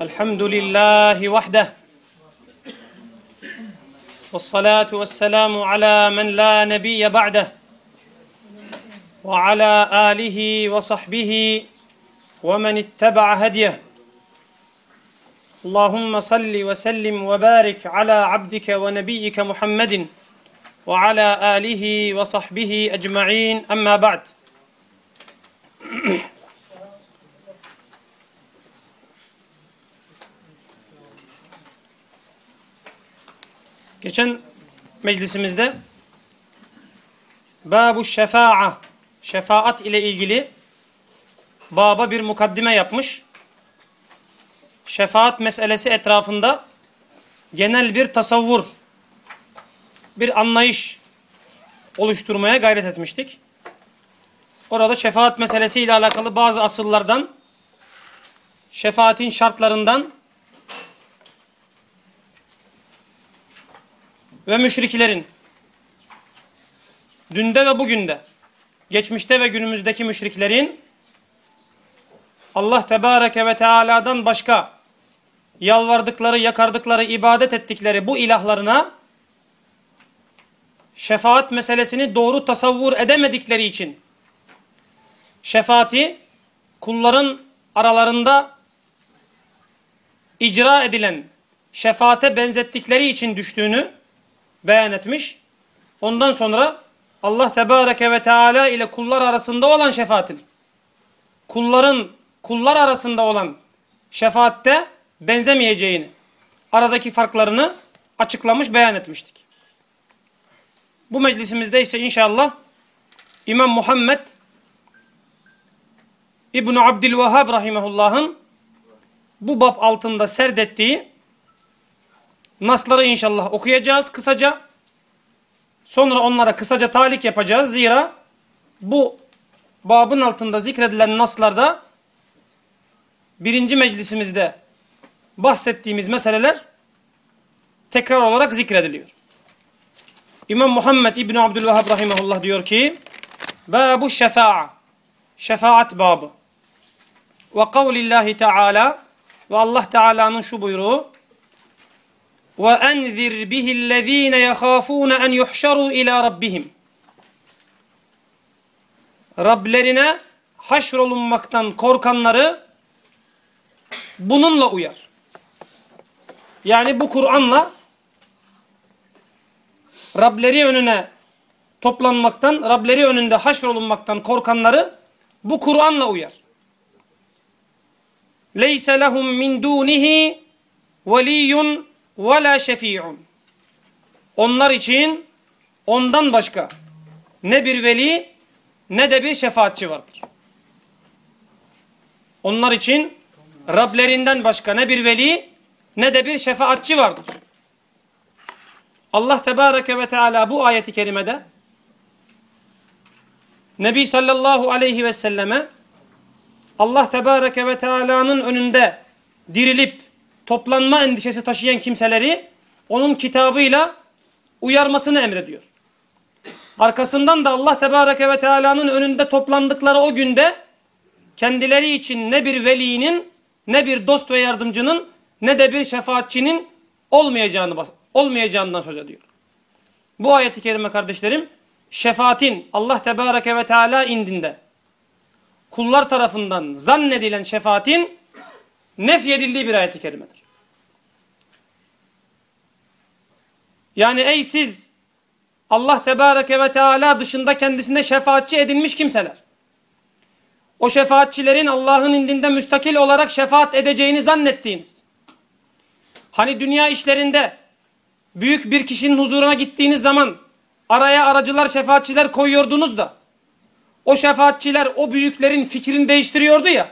الحمد لله وحده والصلاة والسلام على من لا نبي بعده وعلى آله وصحبه ومن اتبع هديه. اللهم صل وسلم وبارك على عبدك ونبيك محمد وعلى آله وصحبه أجمعين. أما بعد Geçen meclisimizde Babu Şefa'a şefaat ile ilgili baba bir mukaddime yapmış. Şefaat meselesi etrafında genel bir tasavvur, bir anlayış oluşturmaya gayret etmiştik. Orada şefaat meselesiyle alakalı bazı asıllardan, şefaatin şartlarından ve müşriklerin dünde ve bugünde, geçmişte ve günümüzdeki müşriklerin Allah Tebareke ve Teala'dan başka yalvardıkları, yakardıkları, ibadet ettikleri bu ilahlarına şefaat meselesini doğru tasavvur edemedikleri için şefaati kulların aralarında icra edilen şefaate benzettikleri için düştüğünü beyan etmiş. Ondan sonra Allah Tebareke ve Teala ile kullar arasında olan şefaatin kulların kullar arasında olan şefaatte benzemeyeceğini, aradaki farklarını açıklamış, beyan etmiştik. Bu meclisimizde ise inşallah İmam Muhammed İbn Abdülvehhab rahimehullah'ın bu bab altında serdettiği nasları inşallah okuyacağız kısaca. Sonra onlara kısaca talik yapacağız. Zira bu babın altında zikredilen naslarda birinci meclisimizde bahsettiğimiz meseleler tekrar olarak zikrediliyor. İmam Muhammed İbni Abdülvehhab Rahimahullah diyor ki Babu şefa'a Şefaat babı Ve kavlillahi teala ve Allah Teala'nın şu buyruğu ve enzir bihillezine yahafune en yuhşaru ila rabbihim Rablerine haşrolunmaktan korkanları bununla uyar. Yani bu Kur'an'la Rableri önüne toplanmaktan, Rableri önünde haşrolunmaktan korkanları bu Kur'an'la uyar. Leyse lehum min dunihi veliyyun ve la şefi'un. Onlar için ondan başka ne bir veli ne de bir şefaatçi vardır. Onlar için Rablerinden başka ne bir veli ne de bir şefaatçi vardır. Allah Tebareke ve Teala bu ayeti kerimede Nebi sallallahu aleyhi ve selleme Allah Tebareke ve Teala'nın önünde dirilip toplanma endişesi taşıyan kimseleri onun kitabıyla uyarmasını emrediyor. Arkasından da Allah Tebareke ve Teala'nın önünde toplandıkları o günde kendileri için ne bir velinin ne bir dost ve yardımcının ne de bir şefaatçinin olmayacağını olmayacağından söz ediyor. Bu ayeti kerime kardeşlerim şefaatin Allah Tebareke ve Teala indinde kullar tarafından zannedilen şefaatin nefyedildiği bir ayeti kerimedir. Yani ey siz Allah Tebareke ve Teala dışında kendisine şefaatçi edinmiş kimseler. O şefaatçilerin Allah'ın indinde müstakil olarak şefaat edeceğini zannettiğiniz. Hani dünya işlerinde büyük bir kişinin huzuruna gittiğiniz zaman araya aracılar, şefaatçiler koyuyordunuz da o şefaatçiler o büyüklerin fikrini değiştiriyordu ya.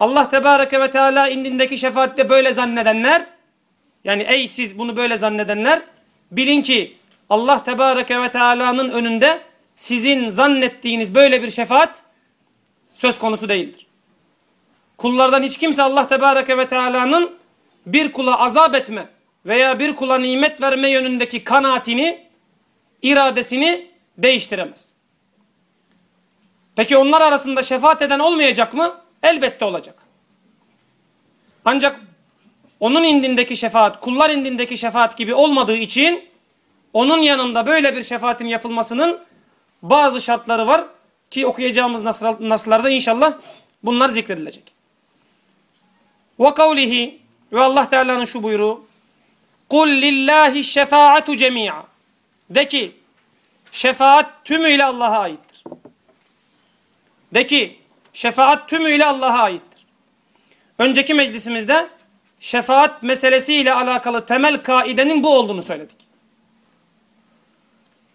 Allah Tebareke ve Teala indindeki şefaatte böyle zannedenler yani ey siz bunu böyle zannedenler bilin ki Allah Tebareke ve Teala'nın önünde sizin zannettiğiniz böyle bir şefaat söz konusu değildir. Kullardan hiç kimse Allah Tebareke ve Teala'nın bir kula azap etme veya bir kula nimet verme yönündeki kanaatini, iradesini değiştiremez. Peki onlar arasında şefaat eden olmayacak mı? Elbette olacak. Ancak onun indindeki şefaat kullar indindeki şefaat gibi olmadığı için onun yanında böyle bir şefaatin yapılmasının bazı şartları var ki okuyacağımız naslarda inşallah bunlar zikredilecek. Ve kavlihi ve Allah Teala'nın şu buyruğu Kul lillahi şefaatu cemi'a De ki şefaat tümüyle Allah'a aittir. De ki şefaat tümüyle Allah'a aittir. Önceki meclisimizde şefaat meselesiyle alakalı temel kaidenin bu olduğunu söyledik.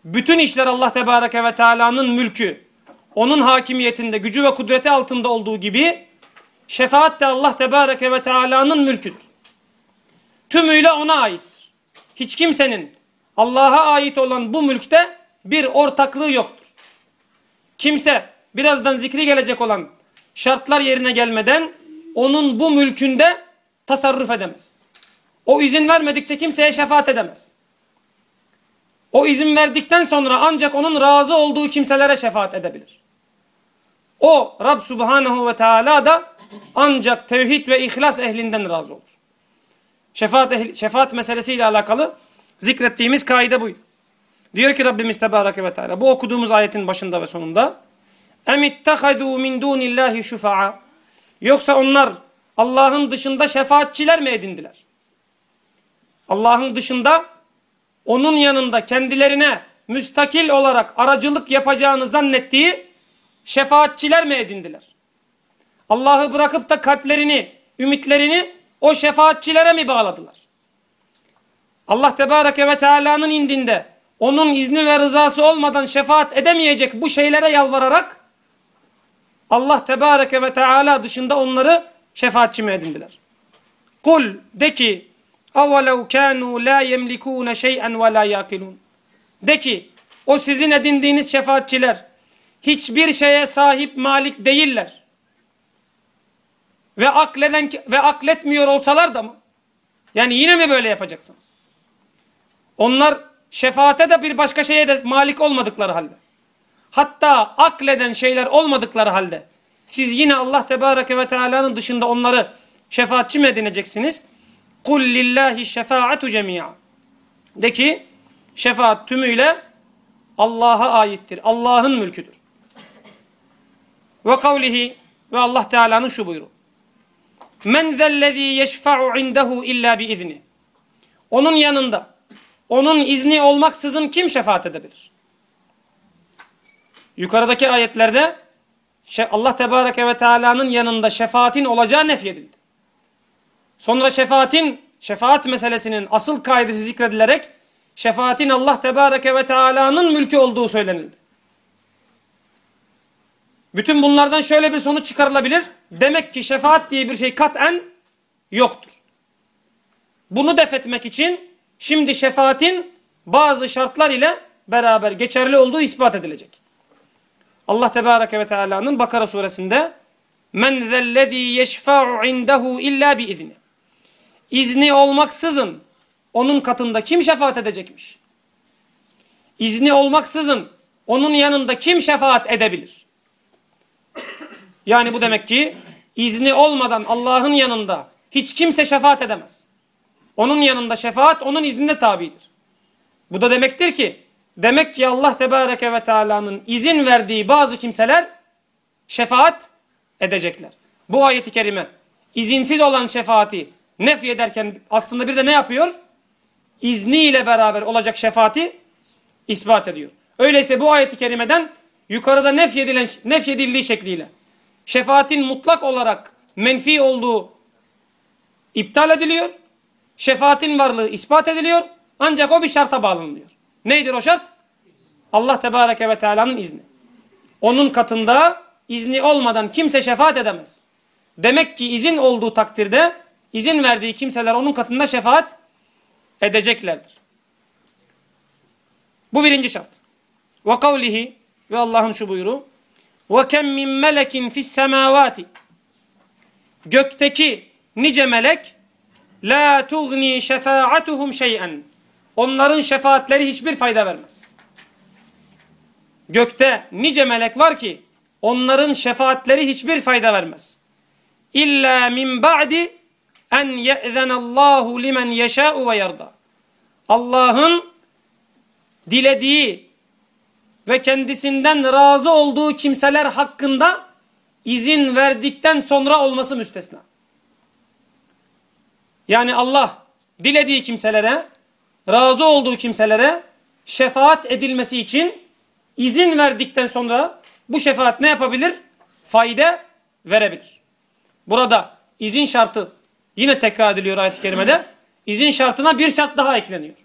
Bütün işler Allah Tebareke ve Teala'nın mülkü, onun hakimiyetinde, gücü ve kudreti altında olduğu gibi şefaat de Allah Tebareke ve Teala'nın mülküdür. Tümüyle ona aittir. Hiç kimsenin Allah'a ait olan bu mülkte bir ortaklığı yoktur. Kimse birazdan zikri gelecek olan şartlar yerine gelmeden onun bu mülkünde tasarruf edemez. O izin vermedikçe kimseye şefaat edemez. O izin verdikten sonra ancak onun razı olduğu kimselere şefaat edebilir. O Rab Subhanahu ve Teala da ancak tevhid ve ihlas ehlinden razı olur. Şefaat, ehli, şefaat meselesiyle alakalı zikrettiğimiz kaide buydu. Diyor ki Rabbimiz Tebareke ve Teala bu okuduğumuz ayetin başında ve sonunda اَمِتَّخَذُوا مِنْ دُونِ اللّٰهِ شُفَعَى Yoksa onlar Allah'ın dışında şefaatçiler mi edindiler? Allah'ın dışında onun yanında kendilerine müstakil olarak aracılık yapacağını zannettiği şefaatçiler mi edindiler? Allah'ı bırakıp da kalplerini, ümitlerini o şefaatçilere mi bağladılar? Allah Tebareke ve Teala'nın indinde onun izni ve rızası olmadan şefaat edemeyecek bu şeylere yalvararak Allah Tebareke ve Teala dışında onları şefaatçi mi edindiler? Kul de ki اَوَلَوْ كَانُوا لَا يَمْلِكُونَ شَيْئًا وَلَا يَاكِلُونَ De ki o sizin edindiğiniz şefaatçiler hiçbir şeye sahip malik değiller. Ve akleden ve akletmiyor olsalar da mı? Yani yine mi böyle yapacaksınız? Onlar şefaate de bir başka şeye de malik olmadıkları halde. Hatta akleden şeyler olmadıkları halde siz yine Allah Tebareke ve Teala'nın dışında onları şefaatçi mi edineceksiniz? Kul lillahi şefaatu cemi'a. De ki şefaat tümüyle Allah'a aittir. Allah'ın mülküdür. Ve kavlihi ve Allah Teala'nın şu buyruğu. Men zellezî yeşfa'u indehu illa bi izni. Onun yanında, onun izni olmaksızın kim şefaat edebilir? Yukarıdaki ayetlerde Allah Tebareke ve Teala'nın yanında şefaatin olacağı nefyedildi. Sonra şefaatin, şefaat meselesinin asıl kaidesi zikredilerek şefaatin Allah Tebareke ve Teala'nın mülkü olduğu söylenildi. Bütün bunlardan şöyle bir sonuç çıkarılabilir. Demek ki şefaat diye bir şey katen yoktur. Bunu defetmek için şimdi şefaatin bazı şartlar ile beraber geçerli olduğu ispat edilecek. Allah Tebareke ve Teala'nın Bakara suresinde Men zellezî yeşfa'u indehu illa bi izni. İzni olmaksızın onun katında kim şefaat edecekmiş? İzni olmaksızın onun yanında kim şefaat edebilir? Yani bu demek ki izni olmadan Allah'ın yanında hiç kimse şefaat edemez. Onun yanında şefaat onun iznine tabidir. Bu da demektir ki demek ki Allah Tebareke ve Teala'nın izin verdiği bazı kimseler şefaat edecekler. Bu ayeti kerime izinsiz olan şefaati nefy ederken aslında bir de ne yapıyor? İzniyle beraber olacak şefaati ispat ediyor. Öyleyse bu ayeti kerimeden yukarıda nefyedilen, nefyedildiği şekliyle şefaatin mutlak olarak menfi olduğu iptal ediliyor. Şefaatin varlığı ispat ediliyor. Ancak o bir şarta bağlanılıyor. Neydir o şart? Allah Tebareke ve Teala'nın izni. Onun katında izni olmadan kimse şefaat edemez. Demek ki izin olduğu takdirde izin verdiği kimseler onun katında şefaat edeceklerdir. Bu birinci şart. Ve kavlihi ve Allah'ın şu buyruğu ve kem min melekin fis semavati gökteki nice melek la tugni şefaatuhum şey'en onların şefaatleri hiçbir fayda vermez. Gökte nice melek var ki onların şefaatleri hiçbir fayda vermez. İlla min ba'di en ye'zenallahu limen yeşâ'u ve yarda. Allah'ın dilediği ve kendisinden razı olduğu kimseler hakkında izin verdikten sonra olması müstesna. Yani Allah dilediği kimselere, razı olduğu kimselere şefaat edilmesi için izin verdikten sonra bu şefaat ne yapabilir? Fayda verebilir. Burada izin şartı yine tekrar ediliyor ayet-i kerimede. İzin şartına bir şart daha ekleniyor.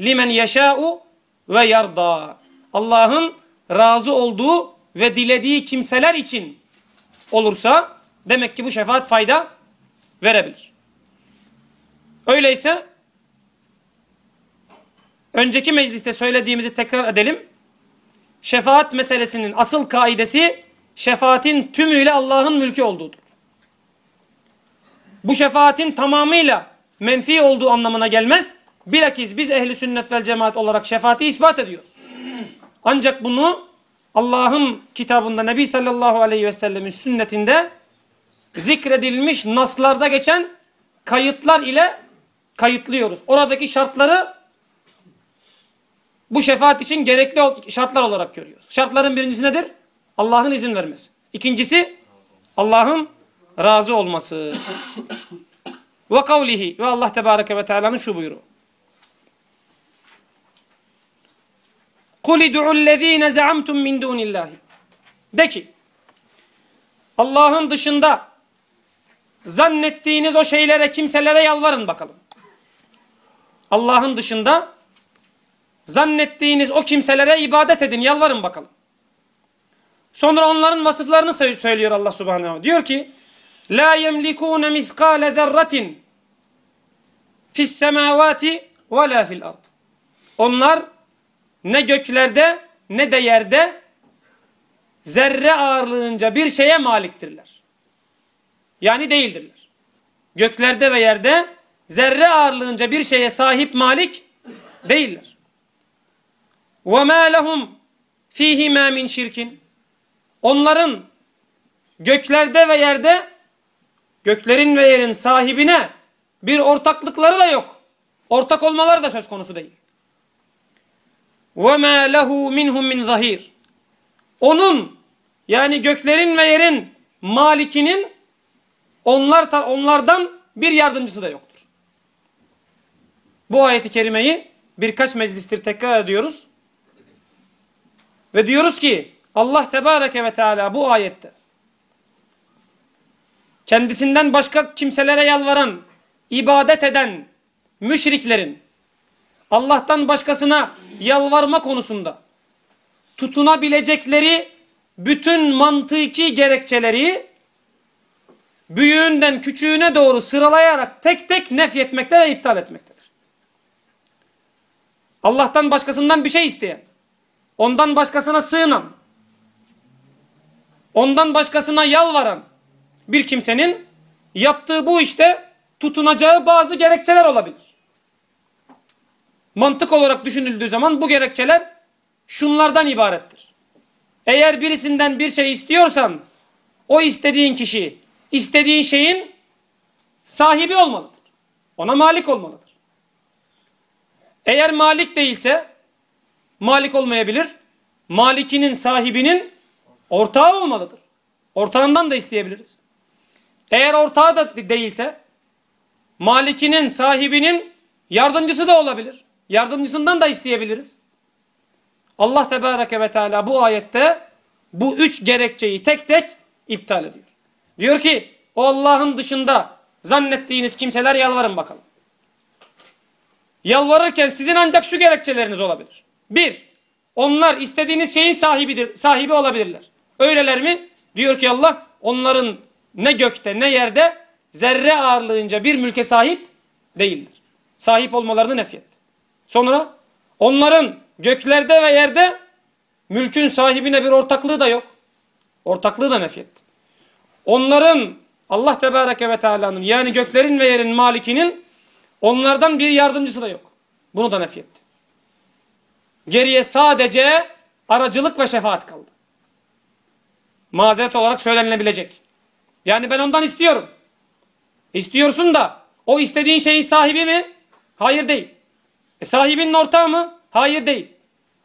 Limen yeşâ'u ve yarda. Allah'ın razı olduğu ve dilediği kimseler için olursa demek ki bu şefaat fayda verebilir. Öyleyse önceki mecliste söylediğimizi tekrar edelim. Şefaat meselesinin asıl kaidesi şefaatin tümüyle Allah'ın mülkü olduğudur. Bu şefaatin tamamıyla menfi olduğu anlamına gelmez. Bilakis biz ehli sünnet vel cemaat olarak şefaati ispat ediyoruz. Ancak bunu Allah'ın kitabında Nebi sallallahu aleyhi ve sellemin sünnetinde zikredilmiş naslarda geçen kayıtlar ile kayıtlıyoruz. Oradaki şartları bu şefaat için gerekli şartlar olarak görüyoruz. Şartların birincisi nedir? Allah'ın izin vermesi. İkincisi Allah'ın razı olması. ve kavlihi ve Allah tebareke ve teala'nın şu buyruğu. قُلِ دُعُوا الَّذ۪ينَ زَعَمْتُمْ مِنْ دُونِ اللّٰهِ De ki, Allah'ın dışında zannettiğiniz o şeylere, kimselere yalvarın bakalım. Allah'ın dışında zannettiğiniz o kimselere ibadet edin, yalvarın bakalım. Sonra onların vasıflarını söylüyor Allah subhanehu. Diyor ki, La yemlikune mithqale zerratin fis semavati ve la fil ard. Onlar ne göklerde ne de yerde zerre ağırlığınca bir şeye maliktirler. Yani değildirler. Göklerde ve yerde zerre ağırlığınca bir şeye sahip malik değiller. وَمَا لَهُمْ ف۪يهِمَا مِنْ şirkin. Onların göklerde ve yerde göklerin ve yerin sahibine bir ortaklıkları da yok. Ortak olmaları da söz konusu değil. وَمَا لَهُ مِنْهُمْ مِنْ zahir. Onun yani göklerin ve yerin malikinin onlar onlardan bir yardımcısı da yoktur. Bu ayeti kerimeyi birkaç meclistir tekrar ediyoruz. Ve diyoruz ki Allah Tebareke ve Teala bu ayette kendisinden başka kimselere yalvaran, ibadet eden müşriklerin Allah'tan başkasına yalvarma konusunda tutunabilecekleri bütün mantıki gerekçeleri büyüğünden küçüğüne doğru sıralayarak tek tek nefyetmekte ve iptal etmektedir. Allah'tan başkasından bir şey isteyen, ondan başkasına sığınan, ondan başkasına yalvaran bir kimsenin yaptığı bu işte tutunacağı bazı gerekçeler olabilir. Mantık olarak düşünüldüğü zaman bu gerekçeler şunlardan ibarettir. Eğer birisinden bir şey istiyorsan o istediğin kişi istediğin şeyin sahibi olmalıdır. Ona malik olmalıdır. Eğer malik değilse malik olmayabilir. Malikinin sahibinin ortağı olmalıdır. Ortağından da isteyebiliriz. Eğer ortağı da değilse malikinin sahibinin yardımcısı da olabilir. Yardımcısından da isteyebiliriz. Allah Tebareke ve Teala bu ayette bu üç gerekçeyi tek tek iptal ediyor. Diyor ki o Allah'ın dışında zannettiğiniz kimseler yalvarın bakalım. Yalvarırken sizin ancak şu gerekçeleriniz olabilir. Bir, onlar istediğiniz şeyin sahibidir, sahibi olabilirler. Öyleler mi? Diyor ki Allah onların ne gökte ne yerde zerre ağırlığınca bir mülke sahip değildir. Sahip olmalarını nefyetti. Sonra onların göklerde ve yerde mülkün sahibine bir ortaklığı da yok. Ortaklığı da nefyetti. Onların Allah Tebareke ve Teala'nın yani göklerin ve yerin malikinin onlardan bir yardımcısı da yok. Bunu da nefyetti. Geriye sadece aracılık ve şefaat kaldı. Mazeret olarak söylenilebilecek. Yani ben ondan istiyorum. İstiyorsun da O istediğin şeyin sahibi mi? Hayır değil. E sahibinin ortağı mı? Hayır değil.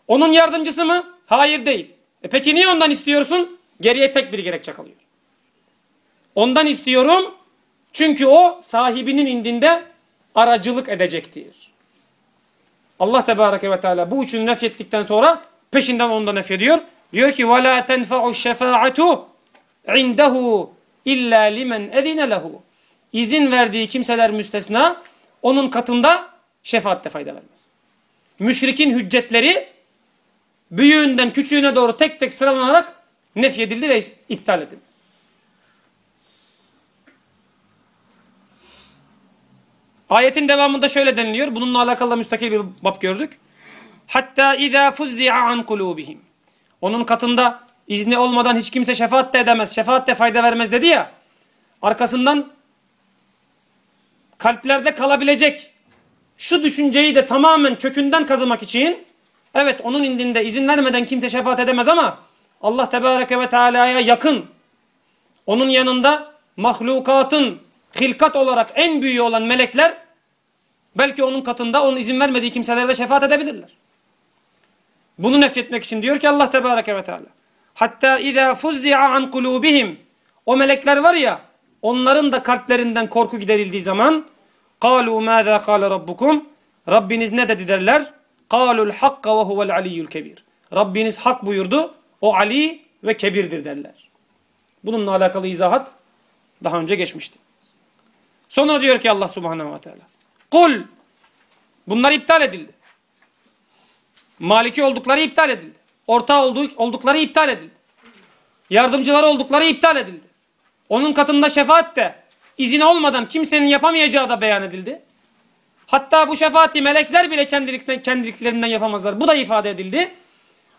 Onun yardımcısı mı? Hayır değil. E peki niye ondan istiyorsun? Geriye tek bir gerekçe kalıyor. Ondan istiyorum çünkü o sahibinin indinde aracılık edecektir. Allah Tebareke ve Teala bu üçünü nefyettikten sonra peşinden onu da nefyediyor. Diyor ki وَلَا تَنْفَعُ الشَّفَاعَةُ عِنْدَهُ اِلَّا لِمَنْ اَذِنَ لَهُ İzin verdiği kimseler müstesna onun katında şefaatte fayda vermez. Müşrikin hüccetleri büyüğünden küçüğüne doğru tek tek sıralanarak nefyedildi ve iptal edildi. Ayetin devamında şöyle deniliyor. Bununla alakalı müstakil bir bab gördük. Hatta izâ fuzzi'a an kulûbihim. Onun katında izni olmadan hiç kimse şefaat de edemez, şefaat de fayda vermez dedi ya. Arkasından kalplerde kalabilecek şu düşünceyi de tamamen kökünden kazımak için evet onun indinde izin vermeden kimse şefaat edemez ama Allah Tebareke ve Teala'ya yakın onun yanında mahlukatın hilkat olarak en büyüğü olan melekler belki onun katında onun izin vermediği kimselere de şefaat edebilirler. Bunu nefretmek için diyor ki Allah Tebareke ve Teala. Hatta izâ fuzzi'a an kulûbihim. O melekler var ya onların da kalplerinden korku giderildiği zaman قَالُوا مَاذَا قَالَ رَبُّكُمْ Rabbiniz ne dedi derler? قَالُوا الْحَقَّ وَهُوَ الْعَلِيُّ الْكَبِيرُ Rabbiniz hak buyurdu. O Ali ve kebirdir derler. Bununla alakalı izahat daha önce geçmişti. Sonra diyor ki Allah subhanehu ve teala. Kul. Bunlar iptal edildi. Maliki oldukları iptal edildi. Ortağı oldukları iptal edildi. Yardımcıları oldukları iptal edildi. Onun katında şefaat de izin olmadan kimsenin yapamayacağı da beyan edildi. Hatta bu şefaati melekler bile kendiliklerinden, kendiliklerinden yapamazlar. Bu da ifade edildi.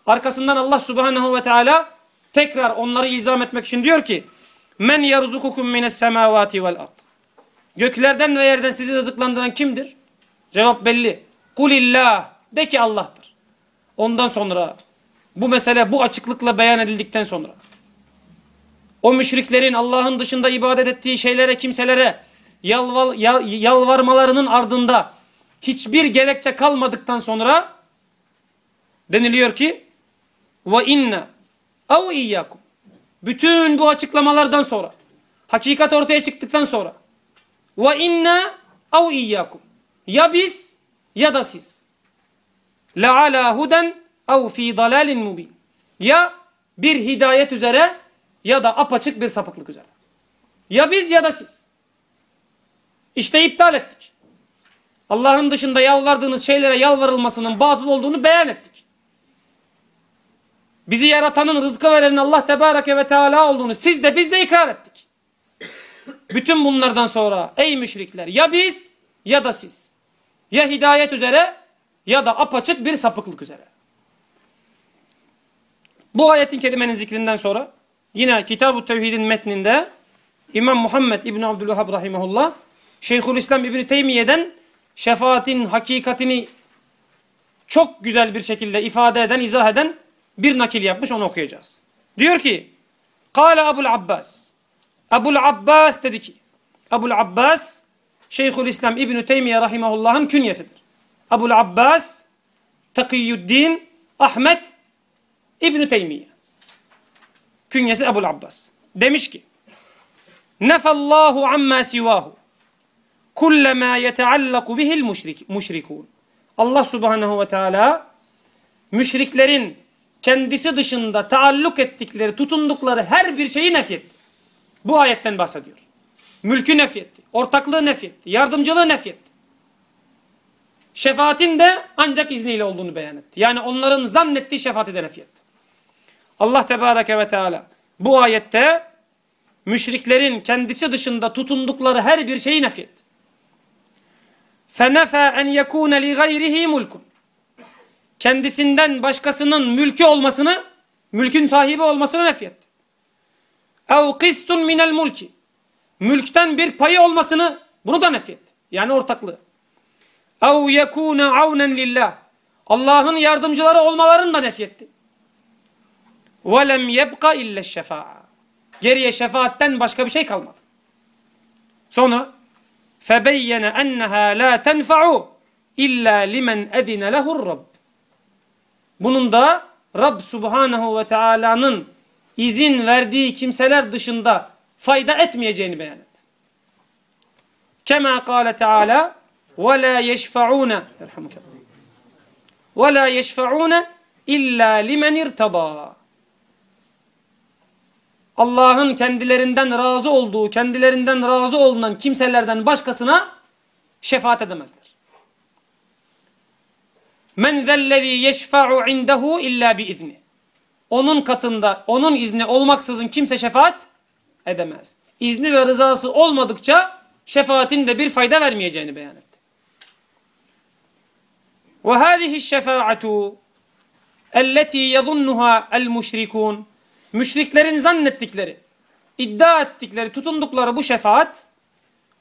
Arkasından Allah subhanehu ve teala tekrar onları izam etmek için diyor ki Men yerzukukum mines semavati vel ard. Göklerden ve yerden sizi rızıklandıran kimdir? Cevap belli. Kulillah. De ki Allah'tır. Ondan sonra bu mesele bu açıklıkla beyan edildikten sonra o müşriklerin Allah'ın dışında ibadet ettiği şeylere, kimselere yalvar, yalvarmalarının ardında hiçbir gerekçe kalmadıktan sonra deniliyor ki ve inna ev iyyakum bütün bu açıklamalardan sonra hakikat ortaya çıktıktan sonra ve inna ev iyyakum ya biz ya da siz la ala huden ev fi dalalin mubin ya bir hidayet üzere ya da apaçık bir sapıklık üzere. Ya biz ya da siz. İşte iptal ettik. Allah'ın dışında yalvardığınız şeylere yalvarılmasının batıl olduğunu beyan ettik. Bizi yaratanın, rızkı verenin Allah Tebareke ve Teala olduğunu siz de biz de ikrar ettik. Bütün bunlardan sonra ey müşrikler ya biz ya da siz. Ya hidayet üzere ya da apaçık bir sapıklık üzere. Bu ayetin kelimenin zikrinden sonra Yine Kitab-ı Tevhid'in metninde İmam Muhammed İbni Abdülvahhab Rahimahullah Şeyhülislam İbni Teymiye'den şefaatin hakikatini çok güzel bir şekilde ifade eden, izah eden bir nakil yapmış. Onu okuyacağız. Diyor ki Kale Abul Abbas Abul Abbas dedi ki Abul Abbas Şeyhülislam İbni Teymiye Rahimahullah'ın künyesidir. Abul Abbas Takiyyuddin Ahmet İbni Teymiye Künyesi Ebul Abbas. Demiş ki Nefallahu amma sivahu kullama yeteallaku bihil müşrikun. Allah subhanehu ve teala müşriklerin kendisi dışında taalluk ettikleri, tutundukları her bir şeyi nefyetti. Bu ayetten bahsediyor. Mülkü nefyetti, ortaklığı nefyetti, yardımcılığı nefyetti. Şefaatin de ancak izniyle olduğunu beyan etti. Yani onların zannettiği şefaati de nefyetti. Allah Tebareke ve Teala bu ayette müşriklerin kendisi dışında tutundukları her bir şeyi nefyetti. فَنَفَى اَنْ يَكُونَ لِغَيْرِهِ مُلْكٌ Kendisinden başkasının mülkü olmasını, mülkün sahibi olmasını nefyetti. Ev kistun minel mulki. Mülkten bir payı olmasını bunu da nefret. Yani ortaklığı. Ev yekune avnen lillah. Allah'ın yardımcıları olmalarını da nefretti. Ve lem yebka ille şefa'a. Geriye şefaatten başka bir şey kalmadı. Sonra febeyyene enneha la tenfa'u illa limen edine lehur Rabb. Bunun da Rab Subhanahu ve Taala'nın izin verdiği kimseler dışında fayda etmeyeceğini beyan etti. Kema kâle Teala ve la yeşfa'ûne ve la yeşfa'ûne illa limen irtada. Allah'ın kendilerinden razı olduğu, kendilerinden razı olunan kimselerden başkasına şefaat edemezler. Men zellezî yeşfa'u indehu illa bi izni. Onun katında, onun izni olmaksızın kimse şefaat edemez. İzni ve rızası olmadıkça şefaatin de bir fayda vermeyeceğini beyan etti. Ve hâzihi şefaatu elleti yadunnuha el müşrikun müşriklerin zannettikleri, iddia ettikleri, tutundukları bu şefaat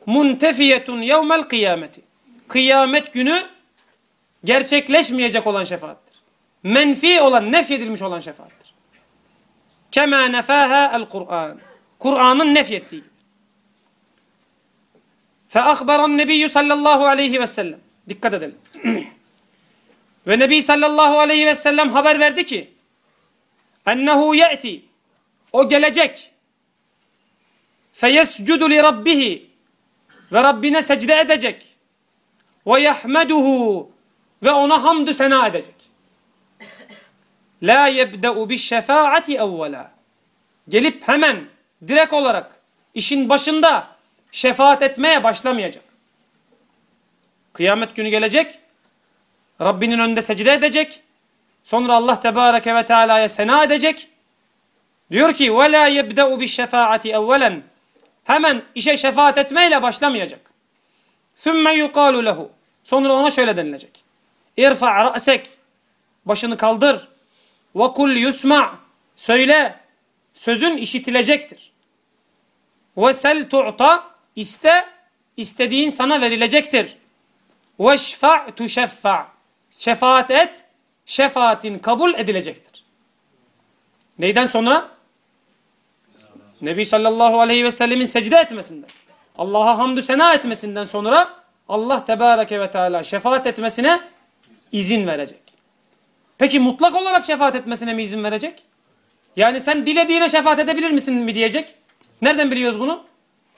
muntefiyetun yevmel kıyameti. Kıyamet günü gerçekleşmeyecek olan şefaattir. Menfi olan, nefyedilmiş olan şefaattir. Kema nefaha el Kur'an. Kur'an'ın nefyettiği gibi. Fe akbaran nebiyyü sallallahu aleyhi ve sellem. Dikkat edelim. ve Nebi sallallahu aleyhi ve sellem haber verdi ki ennehu ye'ti o gelecek feyescudu li rabbihi ve Rabbine secde edecek ve yahmeduhu ve ona hamdü sena edecek. La yebde'u bis şefaati evvela. Gelip hemen direkt olarak işin başında şefaat etmeye başlamayacak. Kıyamet günü gelecek. Rabbinin önünde secde edecek. Sonra Allah Tebareke ve Teala'ya sena edecek. Diyor ki وَلَا يَبْدَأُ بِالشَّفَاعَةِ اَوَّلًا Hemen işe şefaat etmeyle başlamayacak. ثُمَّ يُقَالُ لَهُ Sonra ona şöyle denilecek. اِرْفَعْ رَأْسَكْ Başını kaldır. وَقُلْ يُسْمَعْ Söyle. Sözün işitilecektir. وَسَلْ تُعْطَ İste. istediğin sana verilecektir. وَشْفَعْ تُشَفَّعْ Şefaat et şefaatin kabul edilecektir. Neyden sonra? Nebi sallallahu aleyhi ve sellemin secde etmesinden. Allah'a hamdü sena etmesinden sonra Allah tebareke ve teala şefaat etmesine izin verecek. Peki mutlak olarak şefaat etmesine mi izin verecek? Yani sen dilediğine şefaat edebilir misin mi diyecek. Nereden biliyoruz bunu?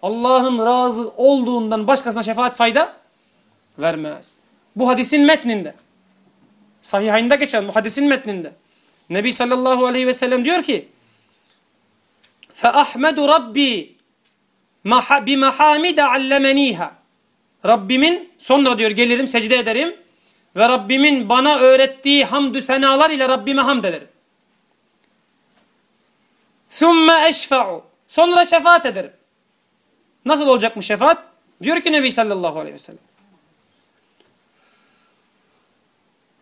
Allah'ın razı olduğundan başkasına şefaat fayda vermez. Bu hadisin metninde. Sahihayında geçen bu hadisin metninde. Nebi sallallahu aleyhi ve sellem diyor ki فَأَحْمَدُ رَبِّي بِمَحَامِدَ عَلَّمَن۪يهَا Rabbimin sonra diyor gelirim secde ederim ve Rabbimin bana öğrettiği hamdü senalar ile Rabbime hamd ederim. Thumma eşfa'u. Sonra şefaat ederim. Nasıl olacak bu şefaat? Diyor ki Nebi sallallahu aleyhi ve sellem.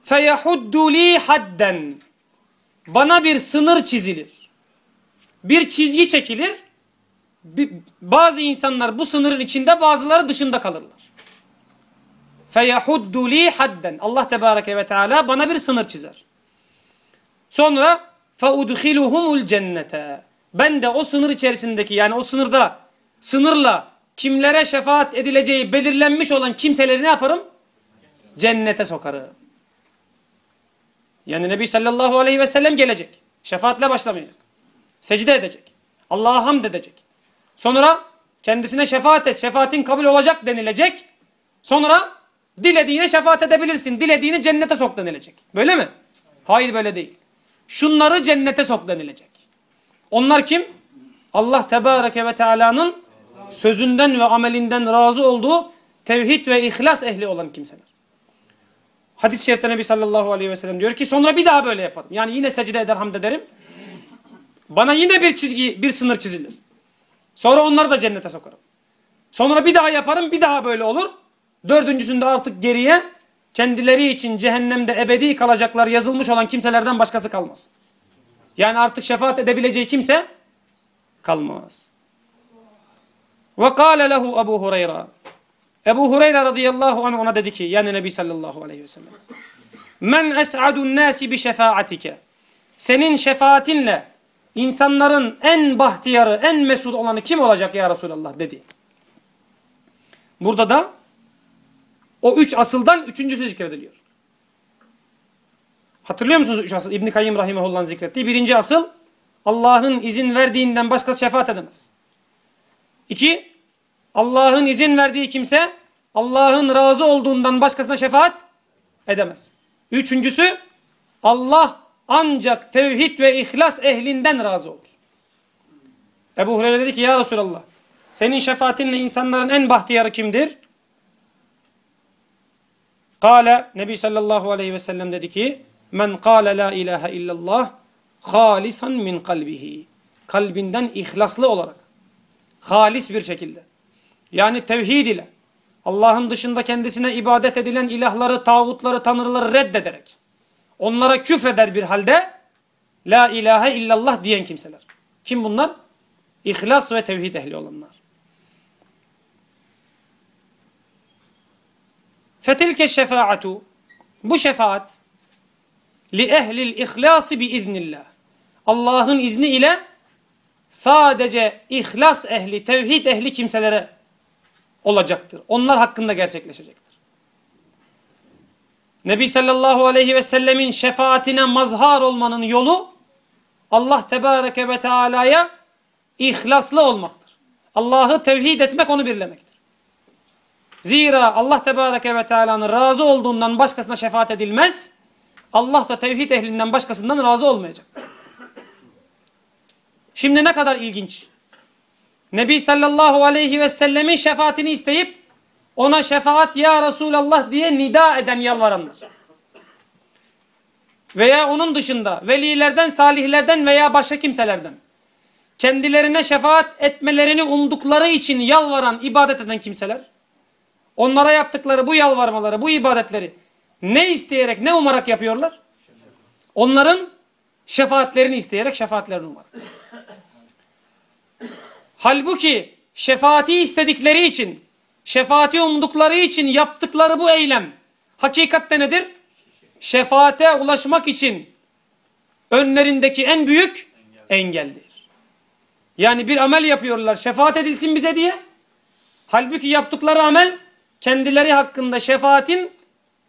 Feyahuddu li hadden. Bana bir sınır çizilir. Bir çizgi çekilir. Bazı insanlar bu sınırın içinde bazıları dışında kalırlar. Feyahuddu li hadden Allah tebareke ve teala bana bir sınır çizer. Sonra feudkhiluhumul cennete ben de o sınır içerisindeki yani o sınırda sınırla kimlere şefaat edileceği belirlenmiş olan kimseleri ne yaparım? Cennete sokarım. Yani Nebi sallallahu aleyhi ve sellem gelecek. Şefaatle başlamayacak. Secde edecek. Allah'a hamd edecek. Sonra kendisine şefaat et. Şefaatin kabul olacak denilecek. Sonra dilediğine şefaat edebilirsin. Dilediğini cennete sok denilecek. Böyle mi? Hayır böyle değil. Şunları cennete sok denilecek. Onlar kim? Allah Tebareke ve Teala'nın sözünden ve amelinden razı olduğu tevhid ve ihlas ehli olan kimseler. Hadis-i şerifte Nebi sallallahu aleyhi ve sellem diyor ki sonra bir daha böyle yaparım. Yani yine secde eder hamd ederim. Bana yine bir çizgi, bir sınır çizilir. Sonra onları da cennete sokarım. Sonra bir daha yaparım, bir daha böyle olur. Dördüncüsünde artık geriye kendileri için cehennemde ebedi kalacaklar yazılmış olan kimselerden başkası kalmaz. Yani artık şefaat edebileceği kimse kalmaz. Ve kâle lehu Ebu Hureyre. Ebu Hureyre radıyallahu anh ona dedi ki yani Nebi sallallahu aleyhi ve sellem. Men es'adun nasi bi şefaatike. Senin şefaatinle insanların en bahtiyarı, en mesut olanı kim olacak ya Resulallah dedi. Burada da o üç asıldan üçüncüsü zikrediliyor. Hatırlıyor musunuz üç asıl? İbn-i Kayyım Rahimahullah'ın zikrettiği. Birinci asıl Allah'ın izin verdiğinden başkası şefaat edemez. İki, Allah'ın izin verdiği kimse Allah'ın razı olduğundan başkasına şefaat edemez. Üçüncüsü Allah ancak tevhid ve ihlas ehlinden razı olur. Ebu Hureyre dedi ki ya Resulallah senin şefaatinle insanların en bahtiyarı kimdir? Kale Nebi sallallahu aleyhi ve sellem dedi ki men kâle la ilahe illallah halisan min kalbihi. Kalbinden ihlaslı olarak. Halis bir şekilde. Yani tevhid ile Allah'ın dışında kendisine ibadet edilen ilahları, tağutları, tanrıları reddederek onlara küfreder bir halde la ilahe illallah diyen kimseler. Kim bunlar? İhlas ve tevhid ehli olanlar. Fetilke şefaatu bu şefaat li ehlil ihlası bi iznillah. Allah'ın izni ile sadece ihlas ehli, tevhid ehli kimselere olacaktır. Onlar hakkında gerçekleşecektir. Nebi sallallahu aleyhi ve sellemin şefaatine mazhar olmanın yolu Allah tebareke ve teala'ya ihlaslı olmaktır. Allah'ı tevhid etmek onu birlemektir. Zira Allah tebareke ve teala'nın razı olduğundan başkasına şefaat edilmez. Allah da tevhid ehlinden başkasından razı olmayacak. Şimdi ne kadar ilginç. Nebi sallallahu aleyhi ve sellemin şefaatini isteyip ona şefaat ya Resulallah diye nida eden yalvaranlar. Veya onun dışında velilerden, salihlerden veya başka kimselerden kendilerine şefaat etmelerini umdukları için yalvaran, ibadet eden kimseler onlara yaptıkları bu yalvarmaları, bu ibadetleri ne isteyerek, ne umarak yapıyorlar? Onların şefaatlerini isteyerek, şefaatlerini umarak. Halbuki şefaati istedikleri için, şefaati umdukları için yaptıkları bu eylem hakikatte nedir? Şefaate ulaşmak için önlerindeki en büyük engeldir. Yani bir amel yapıyorlar şefaat edilsin bize diye. Halbuki yaptıkları amel kendileri hakkında şefaatin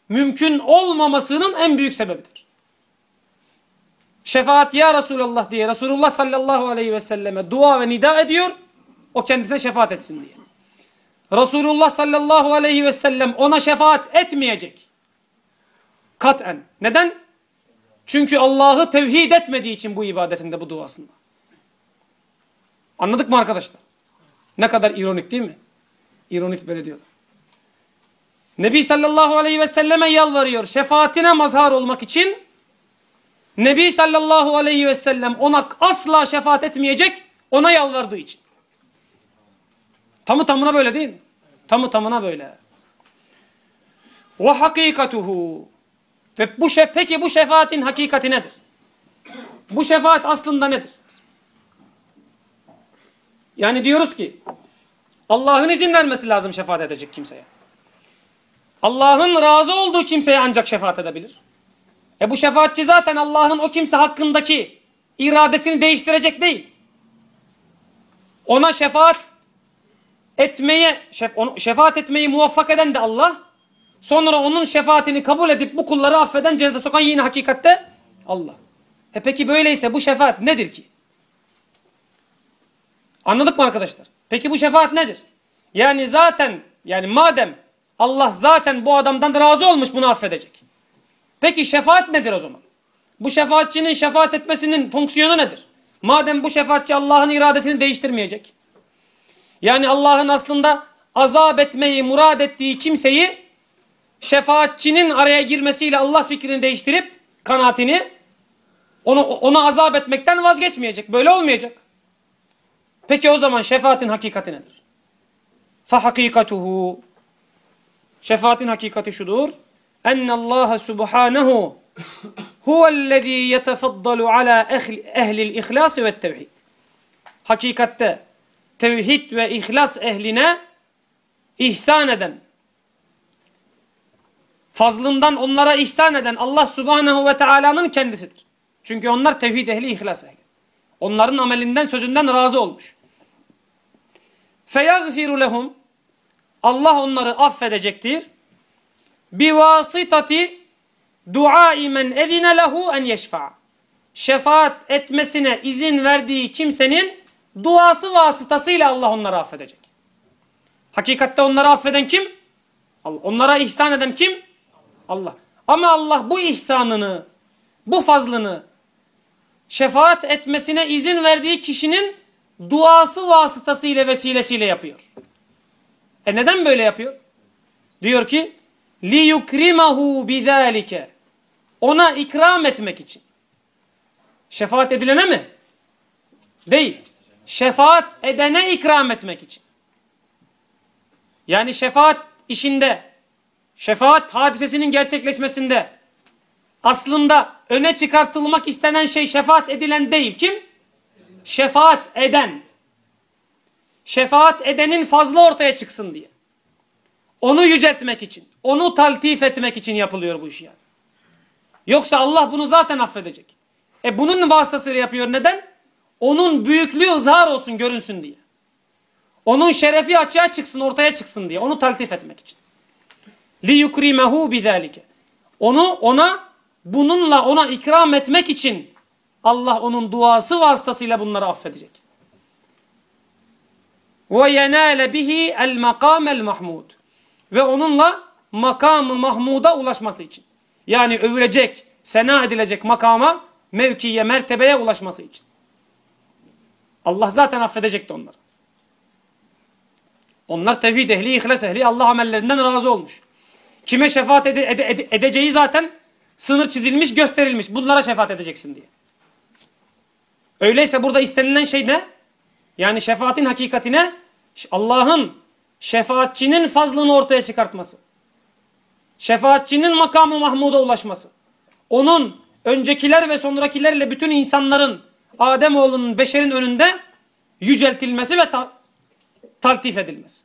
mümkün olmamasının en büyük sebebidir. Şefaat ya Resulallah diye Resulullah sallallahu aleyhi ve selleme dua ve nida ediyor. O kendisine şefaat etsin diye. Resulullah sallallahu aleyhi ve sellem ona şefaat etmeyecek. Kat'en. Neden? Çünkü Allah'ı tevhid etmediği için bu ibadetinde, bu duasında. Anladık mı arkadaşlar? Ne kadar ironik değil mi? İronik böyle diyorlar. Nebi sallallahu aleyhi ve selleme yalvarıyor. Şefaatine mazhar olmak için Nebi sallallahu aleyhi ve sellem ona asla şefaat etmeyecek. Ona yalvardığı için. Tamı tamına böyle değil mi? Tamı tamına böyle. Ve hakikatuhu. Ve bu şef, peki bu şefaatin hakikati nedir? Bu şefaat aslında nedir? Yani diyoruz ki Allah'ın izin vermesi lazım şefaat edecek kimseye. Allah'ın razı olduğu kimseye ancak şefaat edebilir. E bu şefaatçi zaten Allah'ın o kimse hakkındaki iradesini değiştirecek değil. Ona şefaat etmeye, şef, onu, şefaat etmeyi muvaffak eden de Allah. Sonra onun şefaatini kabul edip bu kulları affeden cennete sokan yine hakikatte Allah. E peki böyleyse bu şefaat nedir ki? Anladık mı arkadaşlar? Peki bu şefaat nedir? Yani zaten yani madem Allah zaten bu adamdan razı olmuş bunu affedecek. Peki şefaat nedir o zaman? Bu şefaatçinin şefaat etmesinin fonksiyonu nedir? Madem bu şefaatçi Allah'ın iradesini değiştirmeyecek. Yani Allah'ın aslında azap etmeyi murad ettiği kimseyi şefaatçinin araya girmesiyle Allah fikrini değiştirip kanaatini onu, ona azap etmekten vazgeçmeyecek. Böyle olmayacak. Peki o zaman şefaatin hakikati nedir? فَحَقِيقَتُهُ Şefaatin hakikati şudur. اَنَّ اللّٰهَ سُبْحَانَهُ هُوَ الَّذ۪ي يَتَفَضَّلُ عَلَى اَهْلِ الْاِخْلَاسِ وَالتَّوْحِيدِ Hakikatte tevhid ve ihlas ehline ihsan eden, fazlından onlara ihsan eden Allah subhanehu ve teala'nın kendisidir. Çünkü onlar tevhid ehli, ihlas ehli. Onların amelinden, sözünden razı olmuş. فَيَغْفِرُ لَهُمْ Allah onları affedecektir. Bi vasitati duai men ezine lehu en yeşfa. Şefaat etmesine izin verdiği kimsenin duası vasıtasıyla Allah onları affedecek. Hakikatte onları affeden kim? Allah. Onlara ihsan eden kim? Allah. Ama Allah bu ihsanını, bu fazlını şefaat etmesine izin verdiği kişinin duası vasıtasıyla vesilesiyle yapıyor. E neden böyle yapıyor? Diyor ki liyukrimahu bizalike ona ikram etmek için. Şefaat edilene mi? Değil. Şefaat edene ikram etmek için. Yani şefaat işinde, şefaat hadisesinin gerçekleşmesinde aslında öne çıkartılmak istenen şey şefaat edilen değil. Kim? Şefaat eden. Şefaat edenin fazla ortaya çıksın diye. Onu yüceltmek için, onu taltif etmek için yapılıyor bu iş yani. Yoksa Allah bunu zaten affedecek. E bunun vasıtasıyla yapıyor. Neden? Onun büyüklüğü ızhar olsun, görünsün diye. Onun şerefi açığa çıksın, ortaya çıksın diye. Onu taltif etmek için. Li yukrimehu bidalike. Onu ona bununla ona ikram etmek için Allah onun duası vasıtasıyla bunları affedecek. Ve yenale bihi el makamel mahmud. Ve onunla makamı mahmuda ulaşması için. Yani övülecek, sena edilecek makama, mevkiye, mertebeye ulaşması için. Allah zaten affedecekti onları. Onlar tevhid ehli, ihlas ehli, Allah amellerinden razı olmuş. Kime şefaat ede, ede, ede, edeceği zaten sınır çizilmiş, gösterilmiş. Bunlara şefaat edeceksin diye. Öyleyse burada istenilen şey ne? Yani şefaatin hakikatine Allah'ın şefaatçinin fazlını ortaya çıkartması. Şefaatçinin makamı Mahmud'a ulaşması. Onun öncekiler ve sonrakilerle bütün insanların Ademoğlunun beşerin önünde yüceltilmesi ve ta taltif edilmesi.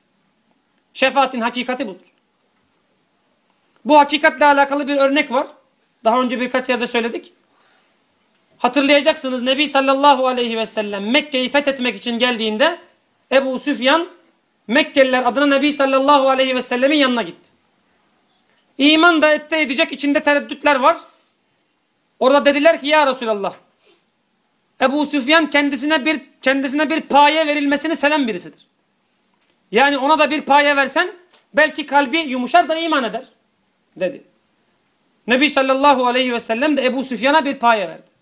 Şefaatin hakikati budur. Bu hakikatle alakalı bir örnek var. Daha önce birkaç yerde söyledik. Hatırlayacaksınız Nebi sallallahu aleyhi ve sellem Mekke'yi fethetmek için geldiğinde Ebu Süfyan Mekkeliler adına Nebi sallallahu aleyhi ve sellemin yanına gitti. İman da ette edecek içinde tereddütler var. Orada dediler ki ya Resulallah Ebu Süfyan kendisine bir kendisine bir paye verilmesini seven birisidir. Yani ona da bir paye versen belki kalbi yumuşar da iman eder dedi. Nebi sallallahu aleyhi ve sellem de Ebu Süfyan'a bir paye verdi.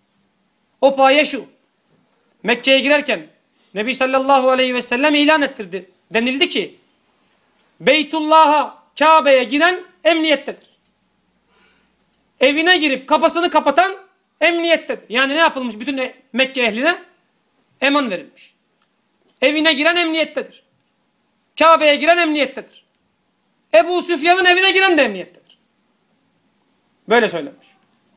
O paye şu. Mekke'ye girerken Nebi sallallahu aleyhi ve sellem ilan ettirdi. Denildi ki Beytullah'a Kabe'ye giren emniyettedir. Evine girip kapısını kapatan emniyettedir. Yani ne yapılmış bütün e- Mekke ehline? Eman verilmiş. Evine giren emniyettedir. Kabe'ye giren emniyettedir. Ebu Süfyan'ın evine giren de emniyettedir. Böyle söylemiş.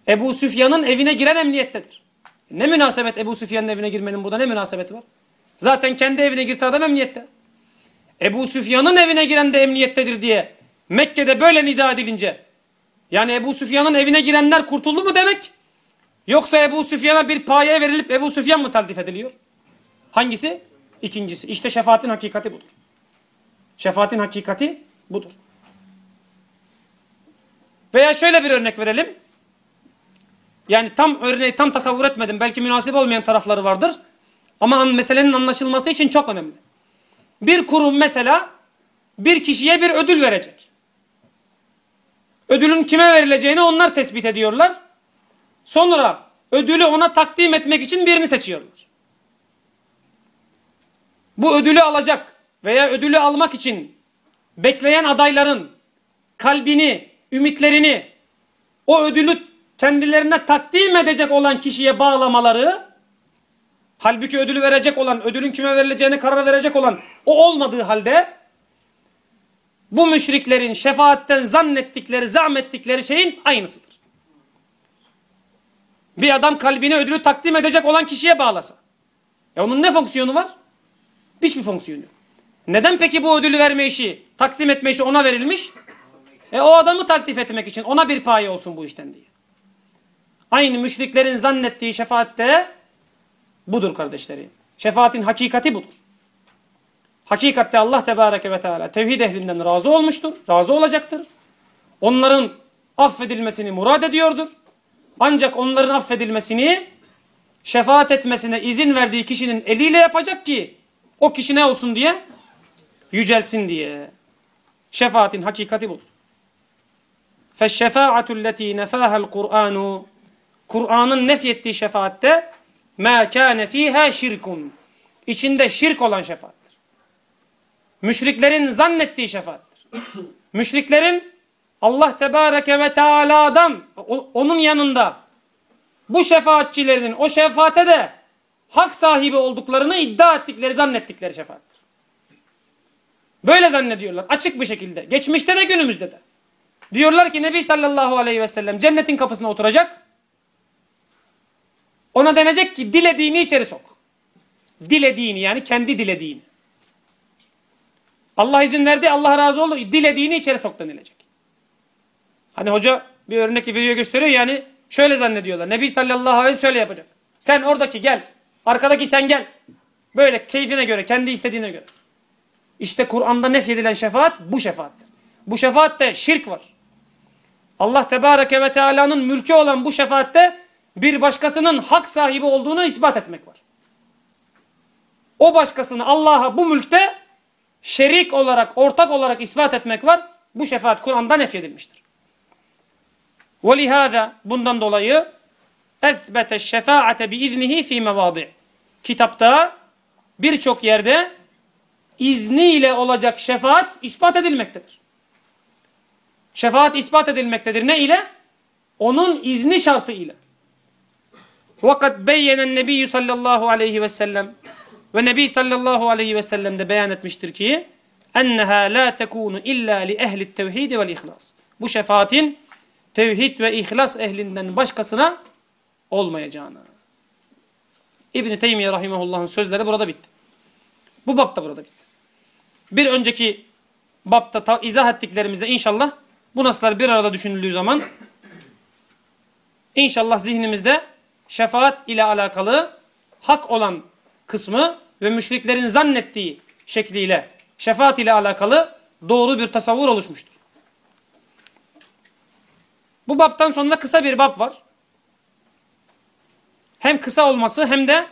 Ebu Süfyan'ın evine giren emniyettedir. Ne münasebet Ebu Süfyan'ın evine girmenin burada ne münasebeti var? Zaten kendi evine girse adam emniyette. Ebu Süfyan'ın evine giren de emniyettedir diye Mekke'de böyle nida edilince yani Ebu Süfyan'ın evine girenler kurtuldu mu demek? Yoksa Ebu Süfyan'a bir paye verilip Ebu Süfyan mı taltif ediliyor? Hangisi? İkincisi. İşte şefaatin hakikati budur. Şefaatin hakikati budur. Veya şöyle bir örnek verelim. Yani tam örneği tam tasavvur etmedim. Belki münasip olmayan tarafları vardır. Ama meselenin anlaşılması için çok önemli. Bir kurum mesela bir kişiye bir ödül verecek. Ödülün kime verileceğini onlar tespit ediyorlar. Sonra ödülü ona takdim etmek için birini seçiyorlar. Bu ödülü alacak veya ödülü almak için bekleyen adayların kalbini, ümitlerini o ödülü kendilerine takdim edecek olan kişiye bağlamaları halbuki ödülü verecek olan, ödülün kime verileceğini karar verecek olan o olmadığı halde bu müşriklerin şefaatten zannettikleri, zahmettikleri şeyin aynısıdır. Bir adam kalbine ödülü takdim edecek olan kişiye bağlasa. E onun ne fonksiyonu var? Hiçbir fonksiyonu yok. Neden peki bu ödülü verme işi, takdim etme işi ona verilmiş? E o adamı taltif etmek için ona bir paye olsun bu işten diye. Aynı müşriklerin zannettiği şefaatte budur kardeşlerim. Şefaatin hakikati budur. Hakikatte Allah Tebareke ve Teala tevhid ehlinden razı olmuştur, razı olacaktır. Onların affedilmesini murad ediyordur. Ancak onların affedilmesini şefaat etmesine izin verdiği kişinin eliyle yapacak ki o kişi ne olsun diye? Yücelsin diye. Şefaatin hakikati budur. فَالشَّفَاعَةُ الَّتِي نَفَاهَا الْقُرْآنُ Kur'an'ın nefyettiği şefaatte مَا كَانَ ف۪يهَا şirkun. İçinde şirk olan şefaattir. Müşriklerin zannettiği şefaattir. Müşriklerin Allah Tebareke ve Teala'dan onun yanında bu şefaatçilerin o şefaate de hak sahibi olduklarını iddia ettikleri, zannettikleri şefaattir. Böyle zannediyorlar açık bir şekilde. Geçmişte de günümüzde de. Diyorlar ki Nebi sallallahu aleyhi ve sellem cennetin kapısına oturacak. Ona denecek ki dilediğini içeri sok. Dilediğini yani kendi dilediğini. Allah izin verdi, Allah razı oldu. Dilediğini içeri sok denilecek. Hani hoca bir örnek video gösteriyor yani şöyle zannediyorlar. Nebi sallallahu aleyhi ve sellem şöyle yapacak. Sen oradaki gel. Arkadaki sen gel. Böyle keyfine göre, kendi istediğine göre. İşte Kur'an'da nefyedilen şefaat bu şefaattir. Bu şefaatte şirk var. Allah Tebareke ve Teala'nın mülkü olan bu şefaatte bir başkasının hak sahibi olduğunu ispat etmek var. O başkasını Allah'a bu mülkte şerik olarak, ortak olarak ispat etmek var. Bu şefaat Kur'an'da nefyedilmiştir. وَلِهَذَا Bundan dolayı اَثْبَتَ الشَّفَاعَةَ بِاِذْنِهِ ف۪ي مَوَاضِعِ Kitapta birçok yerde izniyle olacak şefaat ispat edilmektedir. Şefaat ispat edilmektedir. Ne ile? Onun izni şartı ile. Vakat beyyenen nebiyyü sallallahu aleyhi ve sellem ve nebi sallallahu aleyhi ve de beyan etmiştir ki enneha la tekunu illa li ehli tevhidi. Bu şefaatin tevhid ve ihlas ehlinden başkasına olmayacağını. İbn-i Teymiye Rahimahullah'ın sözleri burada bitti. Bu bab da burada bitti. Bir önceki bapta izah ettiklerimizde inşallah bu naslar bir arada düşünüldüğü zaman inşallah zihnimizde şefaat ile alakalı hak olan kısmı ve müşriklerin zannettiği şekliyle şefaat ile alakalı doğru bir tasavvur oluşmuştur. Bu baptan sonra kısa bir bab var. Hem kısa olması hem de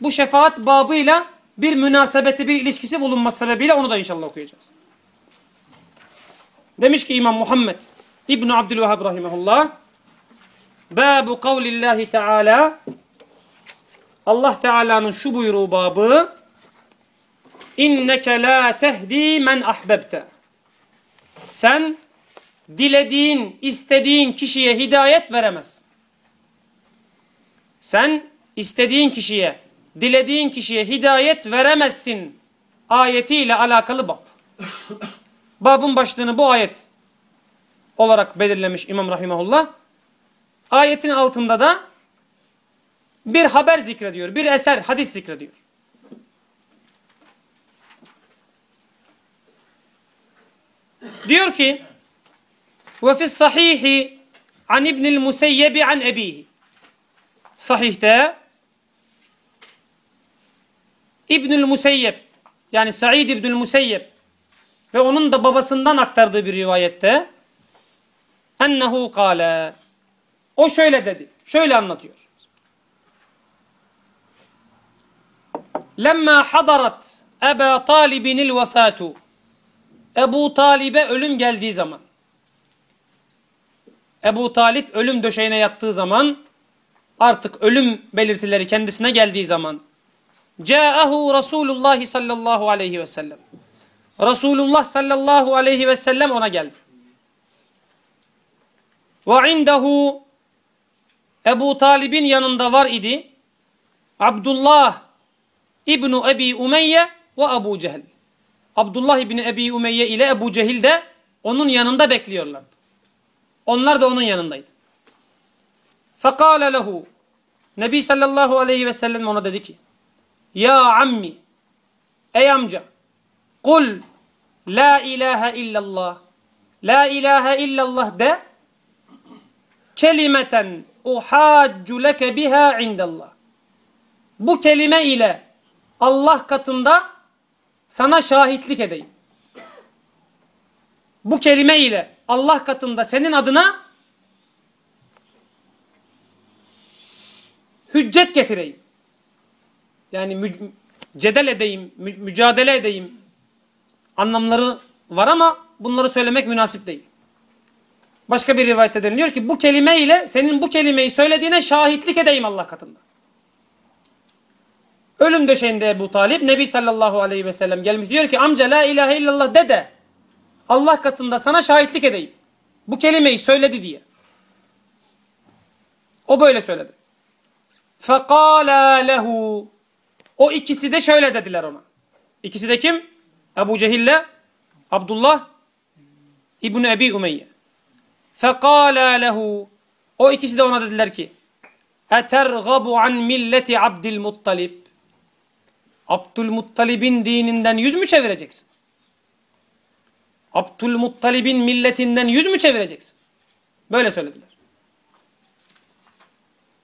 bu şefaat babıyla bir münasebeti, bir ilişkisi bulunması sebebiyle onu da inşallah okuyacağız. Demiş ki İmam Muhammed İbn Abdülvehhab rahimehullah Babu kavlillahi teala Allah Teala'nın şu buyruğu babı İnneke la tehdi men ahbebte Sen dilediğin, istediğin kişiye hidayet veremezsin. Sen istediğin kişiye, dilediğin kişiye hidayet veremezsin ayetiyle alakalı bab. Babın başlığını bu ayet olarak belirlemiş İmam Rahimahullah. Ayetin altında da bir haber zikrediyor, bir eser, hadis zikrediyor. Diyor ki ve fi sahihi an İbnül Museyyebi an ebihi Sahihte İbnül Museyyeb yani Said İbnül Museyyeb ve onun da babasından aktardığı bir rivayette ennehu kâle o şöyle dedi. Şöyle anlatıyor. Lemma hadarat Eba Talibinil vefatu Ebu Talib'e ölüm geldiği zaman Ebu Talip ölüm döşeğine yattığı zaman artık ölüm belirtileri kendisine geldiği zaman Câehu Resulullah sallallahu aleyhi ve sellem Resulullah sallallahu aleyhi ve sellem ona geldi. Ve indehu Ebu Talib'in yanında var idi. Abdullah İbnu Ebi Umeyye ve Ebu Cehil. Abdullah İbni Ebi Umeyye ile Ebu Cehil de onun yanında bekliyorlardı. Onlar da onun yanındaydı. Fekale lehu Nebi sallallahu aleyhi ve sellem ona dedi ki Ya ammi Ey amca Kul La ilahe illallah La ilahe illallah de kelimeten uhaccu leke biha indallah. Bu kelime ile Allah katında sana şahitlik edeyim. Bu kelime ile Allah katında senin adına hüccet getireyim. Yani mü cedel edeyim, mü mücadele edeyim anlamları var ama bunları söylemek münasip değil. Başka bir rivayette deniliyor ki bu kelime ile senin bu kelimeyi söylediğine şahitlik edeyim Allah katında. Ölüm döşeğinde Ebu Talip Nebi sallallahu aleyhi ve sellem gelmiş diyor ki amca la ilahe illallah de de Allah katında sana şahitlik edeyim. Bu kelimeyi söyledi diye. O böyle söyledi. Fekala lehu. O ikisi de şöyle dediler ona. İkisi de kim? Ebu Cehil Abdullah İbni Ebi Umeyye. فَقَالَا lehu. O ikisi de ona dediler ki اَتَرْغَبُ عَنْ milleti Abdülmuttalib. Abdülmuttalib'in dininden yüz mü çevireceksin? Abdülmuttalib'in milletinden yüz mü çevireceksin? Böyle söylediler.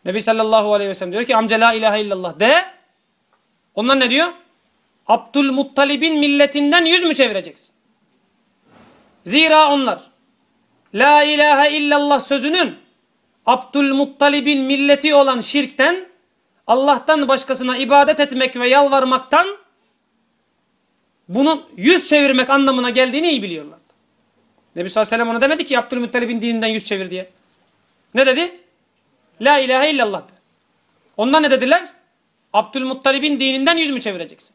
Nebi sallallahu aleyhi ve sellem diyor ki amca la ilahe illallah de. Onlar ne diyor? Abdülmuttalib'in milletinden yüz mü çevireceksin? Zira onlar la ilahe illallah sözünün Abdülmuttalib'in milleti olan şirkten Allah'tan başkasına ibadet etmek ve yalvarmaktan bunun yüz çevirmek anlamına geldiğini iyi biliyorlar. Nebi sallallahu aleyhi ve sellem ona demedi ki Abdülmuttalib'in dininden yüz çevir diye. Ne dedi? La ilahe illallah. Onlar ne dediler? Abdülmuttalib'in dininden yüz mü çevireceksin?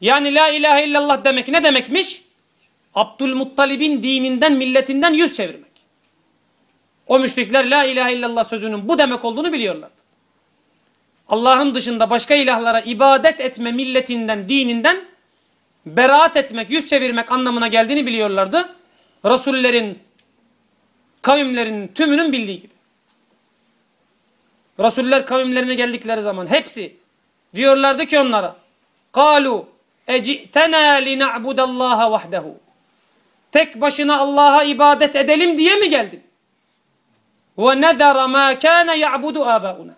Yani la ilahe illallah demek ne demekmiş? Abdülmuttalib'in dininden, milletinden yüz çevirmek. O müşrikler la ilahe illallah sözünün bu demek olduğunu biliyorlardı. Allah'ın dışında başka ilahlara ibadet etme milletinden, dininden beraat etmek, yüz çevirmek anlamına geldiğini biliyorlardı. Resullerin, kavimlerin tümünün bildiği gibi. Resuller kavimlerine geldikleri zaman hepsi diyorlardı ki onlara قَالُوا اَجِئْتَنَا لِنَعْبُدَ اللّٰهَ وَحْدَهُ Tek başına Allah'a ibadet edelim diye mi geldin? Ve nezara ma kana ya'budu abauna.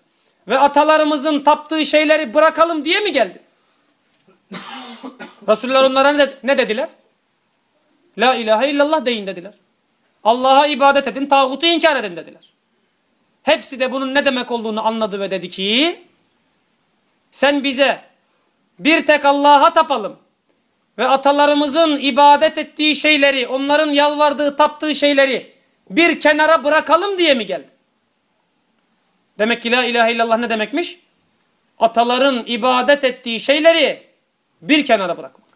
Ve atalarımızın taptığı şeyleri bırakalım diye mi geldi? Resuller onlara ne, ne dediler? La ilahe illallah deyin dediler. Allah'a ibadet edin, tağutu inkar edin dediler. Hepsi de bunun ne demek olduğunu anladı ve dedi ki sen bize bir tek Allah'a tapalım ve atalarımızın ibadet ettiği şeyleri, onların yalvardığı, taptığı şeyleri bir kenara bırakalım diye mi geldin? Demek ki la ilahe illallah ne demekmiş? Ataların ibadet ettiği şeyleri bir kenara bırakmak.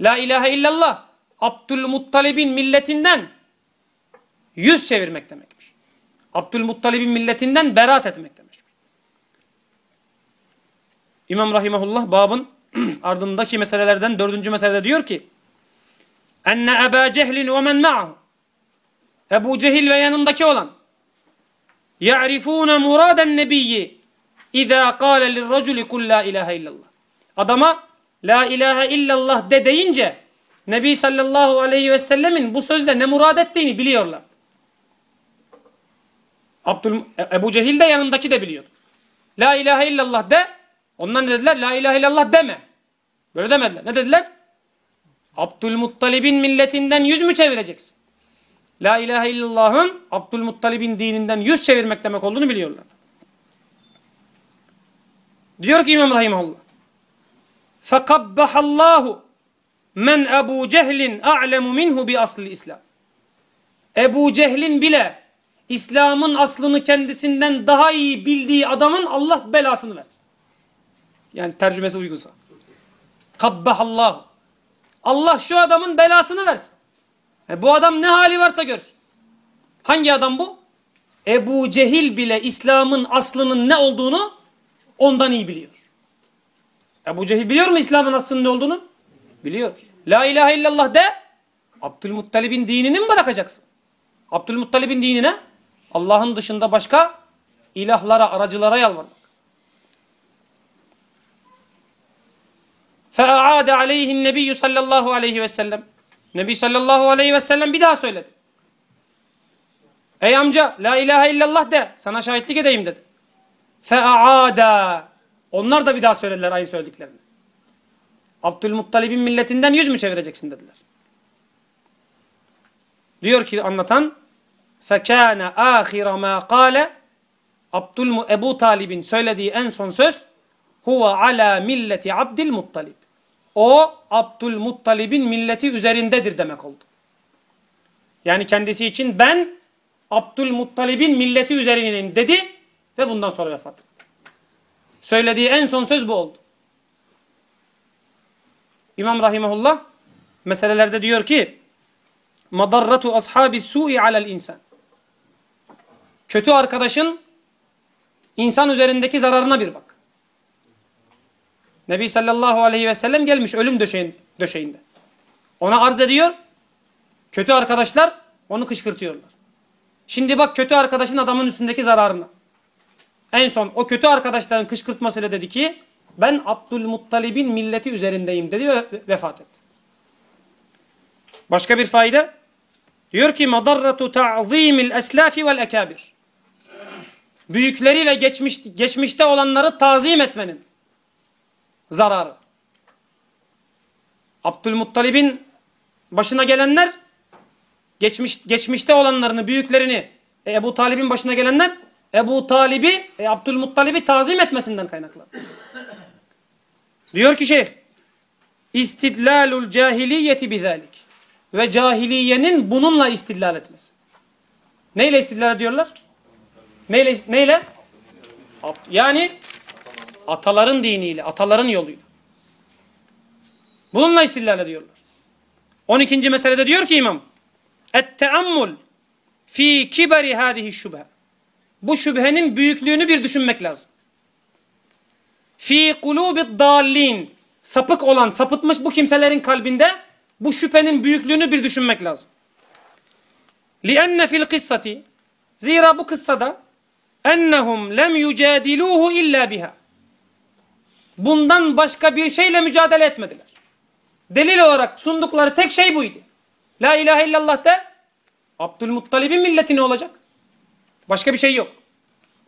La ilahe illallah Abdülmuttalib'in milletinden yüz çevirmek demekmiş. Abdülmuttalib'in milletinden beraat etmek demiş. İmam Rahimahullah babın ardındaki meselelerden dördüncü meselede diyor ki enne Eba Cehlin ve men ma'ahu Ebu Cehil ve yanındaki olan ya'rifûne muraden nebiyyi izâ kâle lirraculi kul la ilahe illallah adama la ilahe illallah de deyince Nebi sallallahu aleyhi ve sellemin bu sözle ne murad ettiğini biliyorlar. Abdül, Ebu Cehil de yanındaki de biliyordu. La ilahe illallah de. Onlar ne dediler? La ilahe illallah deme. Böyle demediler. Ne dediler? Abdülmuttalib'in milletinden yüz mü çevireceksin? La ilahe illallah'ın Abdülmuttalib'in dininden yüz çevirmek demek olduğunu biliyorlar. Diyor ki İmam Rahimahullah. فَقَبَّحَ اللّٰهُ men Ebu Cehlin a'lemu minhu bi asli İslam. Ebu Cehlin bile İslam'ın aslını kendisinden daha iyi bildiği adamın Allah belasını versin. Yani tercümesi uygunsa. Kabbahallahu. Allah şu adamın belasını versin. E bu adam ne hali varsa görsün. Hangi adam bu? Ebu Cehil bile İslam'ın aslının ne olduğunu ondan iyi biliyor. Ebu Cehil biliyor mu İslam'ın aslının ne olduğunu? Biliyor. La ilahe illallah de Abdülmuttalib'in dinini mi bırakacaksın? Abdülmuttalib'in dinine Allah'ın dışında başka ilahlara, aracılara yalvarmak. فَاَعَادَ عَلَيْهِ النَّبِيُّ sallallahu aleyhi ve sellem. Nebi sallallahu aleyhi ve sellem bir daha söyledi. Ey amca la ilahe illallah de sana şahitlik edeyim dedi. فَاَعَادَ Onlar da bir daha söylediler aynı söylediklerini. Abdülmuttalib'in milletinden yüz mü çevireceksin dediler. Diyor ki anlatan فَكَانَ آخِرَ مَا قَالَ Abdülmu Ebu Talib'in söylediği en son söz huve ala milleti Abdülmuttalib. O Abdülmuttalib'in milleti üzerindedir demek oldu. Yani kendisi için ben Abdülmuttalib'in milleti üzerindeyim dedi ve bundan sonra vefat etti. Söylediği en son söz bu oldu. İmam Rahimahullah meselelerde diyor ki madarratu ashabi su'i alel insan. Kötü arkadaşın insan üzerindeki zararına bir bak. Nebi sallallahu aleyhi ve sellem gelmiş ölüm döşeğinde. Ona arz ediyor. Kötü arkadaşlar onu kışkırtıyorlar. Şimdi bak kötü arkadaşın adamın üstündeki zararına. En son o kötü arkadaşların kışkırtmasıyla dedi ki ben Abdülmuttalib'in milleti üzerindeyim dedi ve vefat etti. Başka bir fayda diyor ki madarratu ta'zimil eslafi vel ekabir. Büyükleri ve geçmiş, geçmişte olanları tazim etmenin zararı. Abdülmuttalib'in başına gelenler geçmiş, geçmişte olanlarını, büyüklerini e, Ebu Talib'in başına gelenler Ebu Talib'i, e, Abdülmuttalib'i tazim etmesinden kaynaklı. Diyor ki şeyh istidlalul cahiliyeti bizalik ve cahiliyenin bununla istidlal etmesi. Neyle istidlal ediyorlar? Neyle? neyle? Yani ataların diniyle, ataların yoluyla. Bununla istidlal ediyorlar. 12. meselede diyor ki imam Et-teammul fi kibari hadihi şübhe. Bu şüphenin büyüklüğünü bir düşünmek lazım. Fi kulubid dallin. Sapık olan, sapıtmış bu kimselerin kalbinde bu şüphenin büyüklüğünü bir düşünmek lazım. لِأَنَّ fil kıssati Zira bu kıssada ennehum lem yucadiluhu illa biha. Bundan başka bir şeyle mücadele etmediler. Delil olarak sundukları tek şey buydu. La ilahe illallah de Abdülmuttalib'in milleti ne olacak? Başka bir şey yok.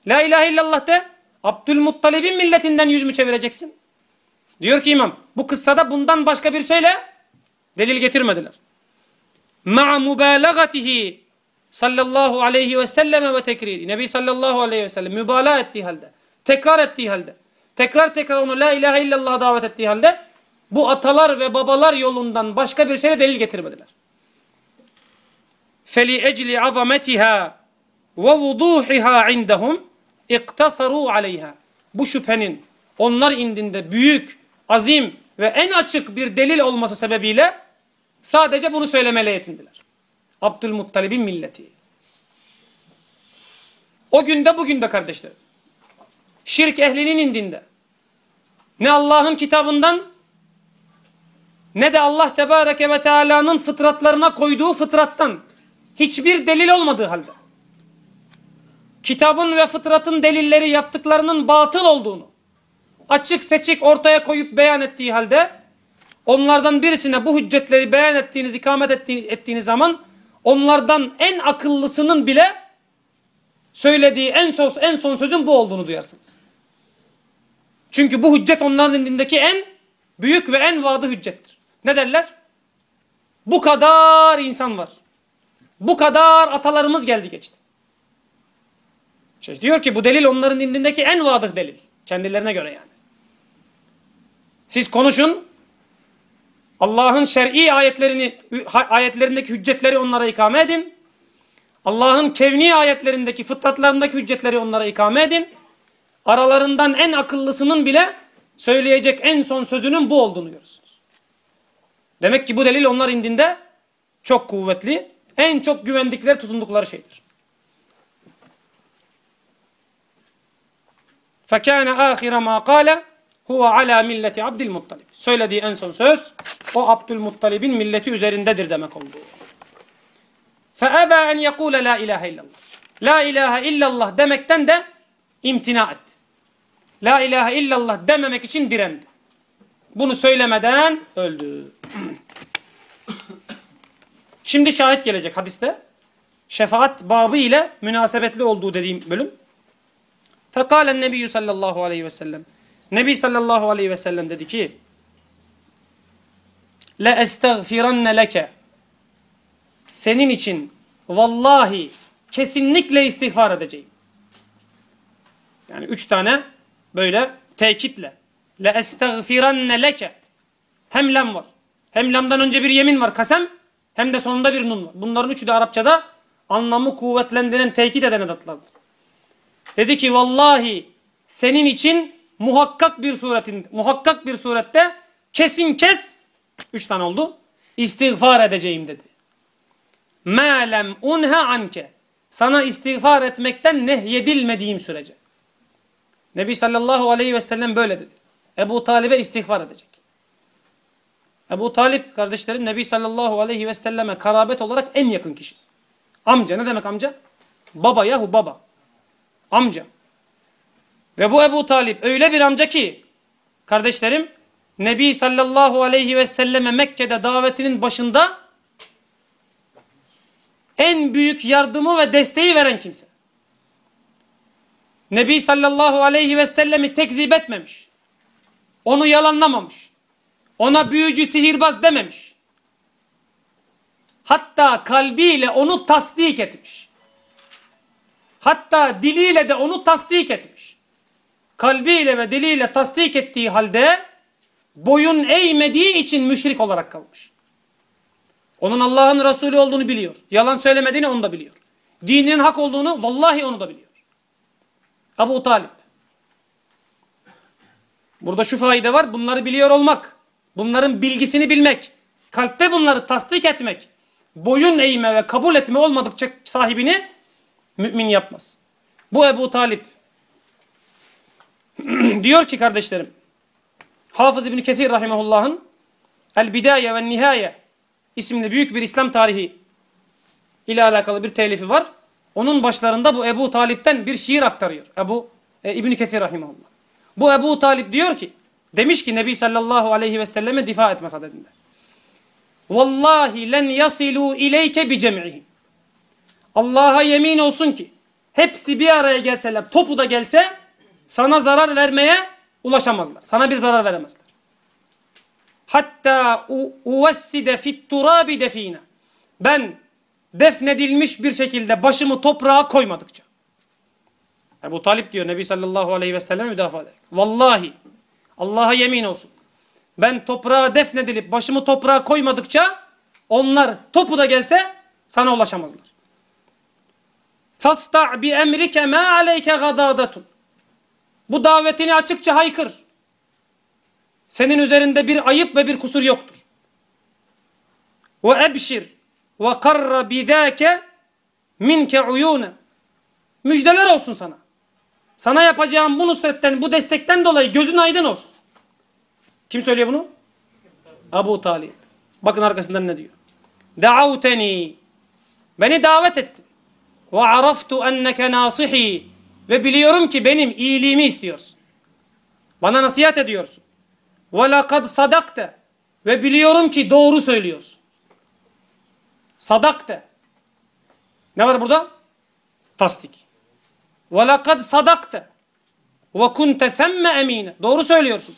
La ilahe illallah de Abdülmuttalib'in milletinden yüz mü çevireceksin? Diyor ki imam bu kıssada bundan başka bir şeyle delil getirmediler. Ma'a mübalagatihi sallallahu aleyhi ve selleme ve tekriri. Nebi sallallahu aleyhi ve sellem mübalağa ettiği halde, tekrar ettiği halde, tekrar tekrar onu la ilahe illallah davet ettiği halde bu atalar ve babalar yolundan başka bir şeyle delil getirmediler. Feli ecli azametiha ve vuduhiha indahum iktasaru aleyha. Bu şüphenin onlar indinde büyük, azim ve en açık bir delil olması sebebiyle sadece bunu söylemeye yetindiler. Abdülmuttalib'in milleti. O günde bugün de kardeşler. Şirk ehlinin indinde. Ne Allah'ın kitabından ne de Allah Tebareke ve Teala'nın fıtratlarına koyduğu fıtrattan hiçbir delil olmadığı halde kitabın ve fıtratın delilleri yaptıklarının batıl olduğunu açık seçik ortaya koyup beyan ettiği halde onlardan birisine bu hüccetleri beyan ettiğiniz, ikamet ettiğiniz zaman onlardan en akıllısının bile söylediği en son, en son sözün bu olduğunu duyarsınız. Çünkü bu hüccet onların dindindeki en büyük ve en vadı hüccettir. Ne derler? Bu kadar insan var. Bu kadar atalarımız geldi geçti. Şey diyor ki bu delil onların dindindeki en vadıh delil. Kendilerine göre yani. Siz konuşun. Allah'ın şer'i ayetlerini ayetlerindeki hüccetleri onlara ikame edin. Allah'ın kevni ayetlerindeki fıtratlarındaki hüccetleri onlara ikame edin. Aralarından en akıllısının bile söyleyecek en son sözünün bu olduğunu görürsünüz. Demek ki bu delil onlar indinde çok kuvvetli, en çok güvendikleri, tutundukları şeydir. فَكَانَ آخِرَ مَا قَالَ huve ala milleti Abdülmuttalib. Söylediği en son söz o Abdülmuttalib'in milleti üzerindedir demek oldu. فَأَبَا اَنْ يَقُولَ la ilahe illallah. La ilahe illallah demekten de imtina etti. La ilahe illallah dememek için direndi. Bunu söylemeden öldü. Şimdi şahit gelecek hadiste. Şefaat babı ile münasebetli olduğu dediğim bölüm. Fekalen nebiyyü sallallahu aleyhi ve sellem. Nebi sallallahu aleyhi ve sellem dedi ki le estagfiranne leke. senin için vallahi kesinlikle istiğfar edeceğim. Yani üç tane böyle tekitle. Le estagfiranne leke. Hem lam var. Hem lamdan önce bir yemin var kasem hem de sonunda bir nun var. Bunların üçü de Arapçada anlamı kuvvetlendiren, tekit eden edatlardır. Dedi ki vallahi senin için muhakkak bir suretin muhakkak bir surette kesin kes üç tane oldu. istiğfar edeceğim dedi. Ma lem unha anke. Sana istiğfar etmekten nehyedilmediğim sürece. Nebi sallallahu aleyhi ve sellem böyle dedi. Ebu Talib'e istiğfar edecek. Ebu Talip kardeşlerim Nebi sallallahu aleyhi ve selleme karabet olarak en yakın kişi. Amca ne demek amca? Baba yahu baba. Amca. Ve bu Ebu Talip öyle bir amca ki kardeşlerim Nebi sallallahu aleyhi ve selleme Mekke'de davetinin başında en büyük yardımı ve desteği veren kimse. Nebi sallallahu aleyhi ve sellemi tekzip etmemiş. Onu yalanlamamış. Ona büyücü sihirbaz dememiş. Hatta kalbiyle onu tasdik etmiş. Hatta diliyle de onu tasdik etmiş. Kalbiyle ve diliyle tasdik ettiği halde boyun eğmediği için müşrik olarak kalmış. Onun Allah'ın Resulü olduğunu biliyor. Yalan söylemediğini onu da biliyor. Dininin hak olduğunu vallahi onu da biliyor. Abu Talip. Burada şu fayda var. Bunları biliyor olmak. Bunların bilgisini bilmek. Kalpte bunları tasdik etmek. Boyun eğme ve kabul etme olmadıkça sahibini mümin yapmaz. Bu Ebu Talip. diyor ki kardeşlerim. Hafız İbni Kethir Rahimahullah'ın El Bidaye ve Nihaye isimli büyük bir İslam tarihi ile alakalı bir telifi var. Onun başlarında bu Ebu Talip'ten bir şiir aktarıyor. Ebu e, İbn Kesir rahimehullah. Bu Ebu Talip diyor ki demiş ki Nebi sallallahu aleyhi ve selleme difa etme sadedinde. Vallahi len yasilu ileyke bi cem'ihim. Allah'a yemin olsun ki hepsi bir araya gelseler, topu da gelse sana zarar vermeye ulaşamazlar. Sana bir zarar veremezler. Hatta uvesside fit turabi defina. Ben defnedilmiş bir şekilde başımı toprağa koymadıkça. Ebu Talip diyor Nebi sallallahu aleyhi ve sellem müdafaa ederek. Vallahi Allah'a yemin olsun. Ben toprağa defnedilip başımı toprağa koymadıkça onlar topu da gelse sana ulaşamazlar. Fasta bi emrike ma aleyke gadadatun. Bu davetini açıkça haykır. Senin üzerinde bir ayıp ve bir kusur yoktur. Ve ebşir ve karra bidâke minke uyûne. Müjdeler olsun sana. Sana yapacağım bu nusretten, bu destekten dolayı gözün aydın olsun. Kim söylüyor bunu? Abu Talib. Bakın arkasından ne diyor. Da'avteni. Beni davet ettin. Ve araftu enneke nasihi. Ve biliyorum ki benim iyiliğimi istiyorsun. Bana nasihat ediyorsun. Ve lekad sadakte. Ve biliyorum ki doğru söylüyorsun. Sadakte. Ne var burada? Tasdik. Ve lekad sadakte. Ve kunte themme emine. Doğru söylüyorsun.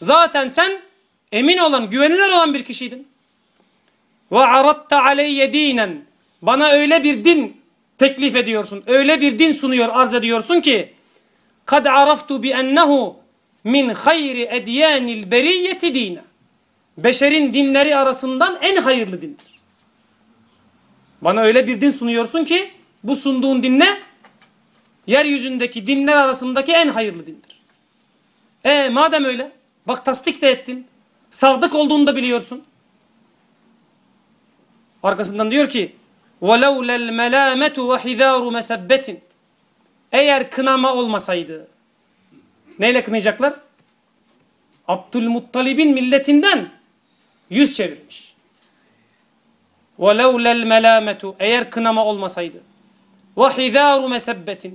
Zaten sen emin olan, güvenilir olan bir kişiydin. Ve aratta aleyye dinen. Bana öyle bir din teklif ediyorsun. Öyle bir din sunuyor, arz ediyorsun ki kad araftu bi ennehu min hayri edyanil beriyeti dine. Beşerin dinleri arasından en hayırlı dindir. Bana öyle bir din sunuyorsun ki bu sunduğun din ne? Yeryüzündeki dinler arasındaki en hayırlı dindir. E madem öyle bak tasdik de ettin. Sadık olduğunu da biliyorsun. Arkasından diyor ki وَلَوْلَ الْمَلَامَةُ وَحِذَارُ مَسَبَّةٍ Eğer kınama olmasaydı neyle kınayacaklar? Abdülmuttalib'in milletinden yüz çevirmiş. وَلَوْلَ الْمَلَامَةُ Eğer kınama olmasaydı وَحِذَارُ مَسَبَّةٍ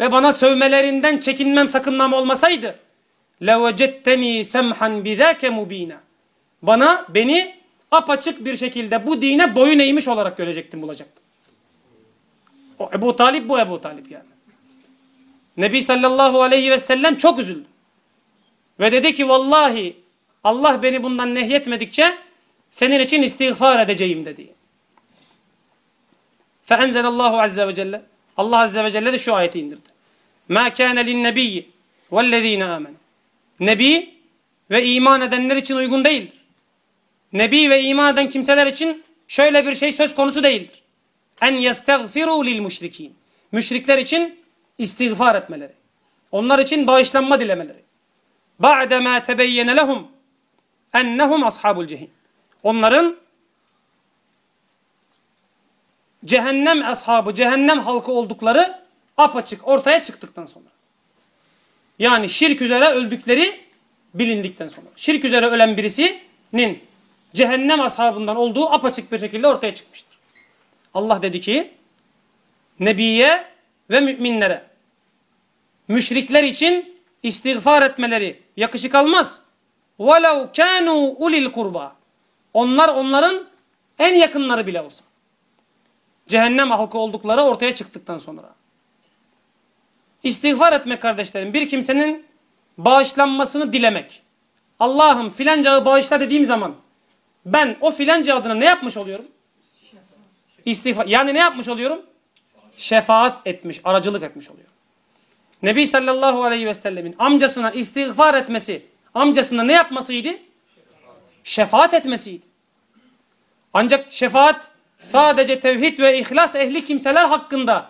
Ve bana sövmelerinden çekinmem sakınmam olmasaydı لَوَجَدْتَنِي سَمْحًا بِذَاكَ مُب۪ينًا Bana, beni apaçık bir şekilde bu dine boyun eğmiş olarak görecektim, bulacaktım. O Ebu Talip bu Ebu Talip yani. Nebi sallallahu aleyhi ve sellem çok üzüldü. Ve dedi ki vallahi Allah beni bundan nehyetmedikçe senin için istiğfar edeceğim dedi. فَاَنْزَلَ اللّٰهُ عَزَّ وَجَلَّ Allah Azze ve Celle de şu ayeti indirdi. مَا كَانَ لِلنَّبِيِّ وَالَّذ۪ينَ آمَنُوا Nebi ve iman edenler için uygun değildir. Nebi ve iman eden kimseler için şöyle bir şey söz konusu değildir. En yestagfiru lil müşrikin. Müşrikler için istiğfar etmeleri. Onlar için bağışlanma dilemeleri. Ba'de ma tebeyyene lehum ennehum ashabul cehim. Onların cehennem ashabı, cehennem halkı oldukları apaçık ortaya çıktıktan sonra. Yani şirk üzere öldükleri bilindikten sonra. Şirk üzere ölen birisinin cehennem ashabından olduğu apaçık bir şekilde ortaya çıkmıştır. Allah dedi ki Nebiye ve müminlere müşrikler için istiğfar etmeleri yakışık almaz. وَلَوْ كَانُوا ulil kurba. Onlar onların en yakınları bile olsa. Cehennem halkı oldukları ortaya çıktıktan sonra. İstiğfar etmek kardeşlerim bir kimsenin bağışlanmasını dilemek. Allah'ım filancağı bağışla dediğim zaman ben o filanca adına ne yapmış oluyorum? İstiğfar. Yani ne yapmış oluyorum? Şefaat etmiş, aracılık etmiş oluyorum. Nebi sallallahu aleyhi ve sellemin amcasına istiğfar etmesi, amcasına ne yapmasıydı? Şefaat etmesiydi. Ancak şefaat sadece tevhid ve ihlas ehli kimseler hakkında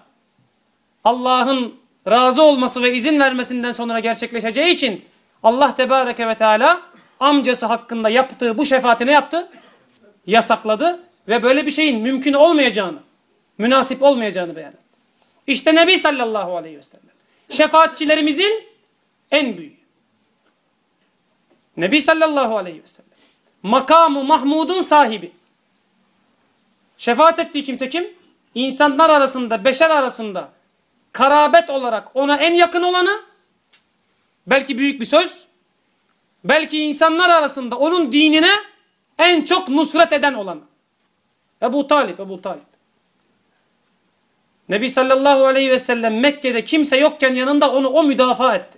Allah'ın razı olması ve izin vermesinden sonra gerçekleşeceği için Allah Tebareke ve Teala amcası hakkında yaptığı bu şefaati ne yaptı? Yasakladı ve böyle bir şeyin mümkün olmayacağını, münasip olmayacağını beyan etti. İşte Nebi sallallahu aleyhi ve sellem. Şefaatçilerimizin en büyüğü. Nebi sallallahu aleyhi ve sellem. Makamı Mahmud'un sahibi. Şefaat ettiği kimse kim? İnsanlar arasında, beşer arasında karabet olarak ona en yakın olanı belki büyük bir söz belki insanlar arasında onun dinine en çok nusret eden olanı. Ebu Talip, Ebu Talip. Nebi sallallahu aleyhi ve sellem Mekke'de kimse yokken yanında onu o müdafaa etti.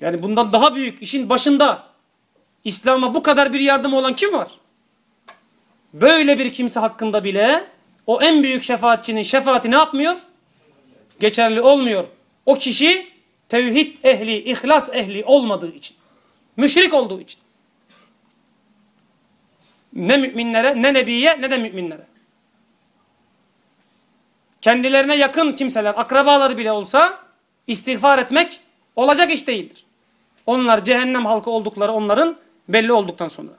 Yani bundan daha büyük işin başında İslam'a bu kadar bir yardım olan kim var? Böyle bir kimse hakkında bile o en büyük şefaatçinin şefaati ne yapmıyor? Geçerli olmuyor. O kişi tevhid ehli, ihlas ehli olmadığı için. Müşrik olduğu için. Ne müminlere, ne nebiye, ne de müminlere Kendilerine yakın kimseler, akrabaları bile olsa istiğfar etmek olacak iş değildir. Onlar cehennem halkı oldukları onların belli olduktan sonra.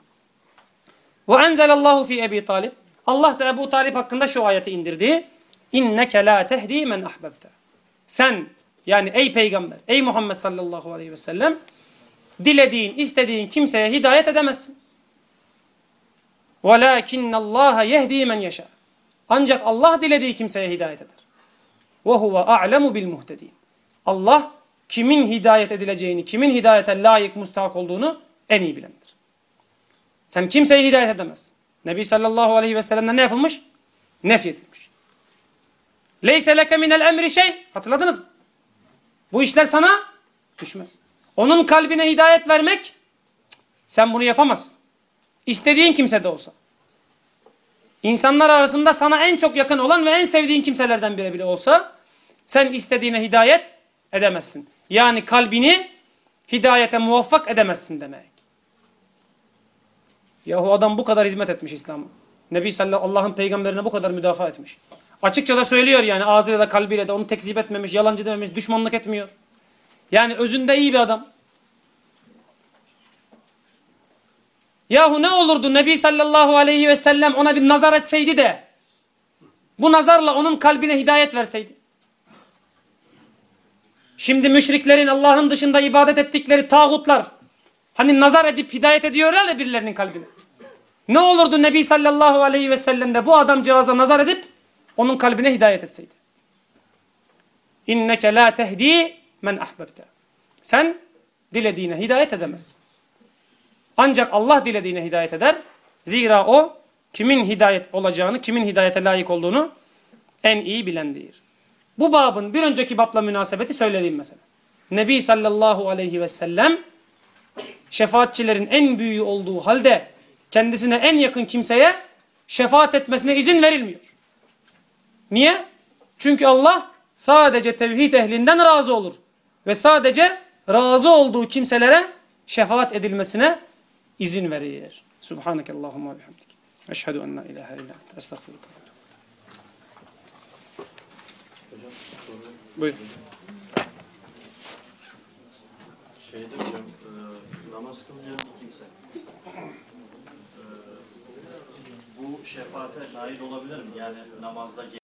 Ve enzelallahu fi Ebi Talib. Allah da Ebu Talip hakkında şu ayeti indirdi. İnneke la tehdi men ahbebte. Sen yani ey peygamber, ey Muhammed sallallahu aleyhi ve sellem dilediğin, istediğin kimseye hidayet edemezsin. وَلَاكِنَّ اللّٰهَ يَهْد۪ي مَنْ يَشَاءُ Ancak Allah dilediği kimseye hidayet eder. وَهُوَ أَعْلَمُ بِالْمُهْتَد۪ينَ Allah kimin hidayet edileceğini, kimin hidayete layık, mustahak olduğunu en iyi bilendir. Sen kimseye hidayet edemezsin. Nebi sallallahu aleyhi ve sellem'den ne yapılmış? Nef edilmiş. Leyse leke minel emri şey. Hatırladınız mı? Bu işler sana düşmez. Onun kalbine hidayet vermek sen bunu yapamazsın. İstediğin kimse de olsa. İnsanlar arasında sana en çok yakın olan ve en sevdiğin kimselerden biri bile olsa sen istediğine hidayet edemezsin. Yani kalbini hidayete muvaffak edemezsin demek. Yahu adam bu kadar hizmet etmiş İslam'a. Nebi sallallahu Allah'ın peygamberine bu kadar müdafaa etmiş. Açıkça da söylüyor yani ağzıyla da kalbiyle de onu tekzip etmemiş, yalancı dememiş, düşmanlık etmiyor. Yani özünde iyi bir adam. Yahu ne olurdu Nebi sallallahu aleyhi ve sellem ona bir nazar etseydi de bu nazarla onun kalbine hidayet verseydi. Şimdi müşriklerin Allah'ın dışında ibadet ettikleri tağutlar hani nazar edip hidayet ediyorlar ya birilerinin kalbine. Ne olurdu Nebi sallallahu aleyhi ve sellem de bu adamcağıza nazar edip onun kalbine hidayet etseydi. İnneke la tehdi men ahbebte. Sen dilediğine hidayet edemezsin. Ancak Allah dilediğine hidayet eder. Zira o kimin hidayet olacağını, kimin hidayete layık olduğunu en iyi bilendir. Bu babın bir önceki babla münasebeti söylediğim mesela. Nebi sallallahu aleyhi ve sellem şefaatçilerin en büyüğü olduğu halde kendisine en yakın kimseye şefaat etmesine izin verilmiyor. Niye? Çünkü Allah sadece tevhid ehlinden razı olur. Ve sadece razı olduğu kimselere şefaat edilmesine izin verir. Subhaneke Allahumma bihamdik. Eşhedü en la ilahe illa ente. Estağfurullah. Buyurun. Şeyde hocam, e, namaz kılmayan kimse e, bu şefaate nail olabilir mi? Yani namazda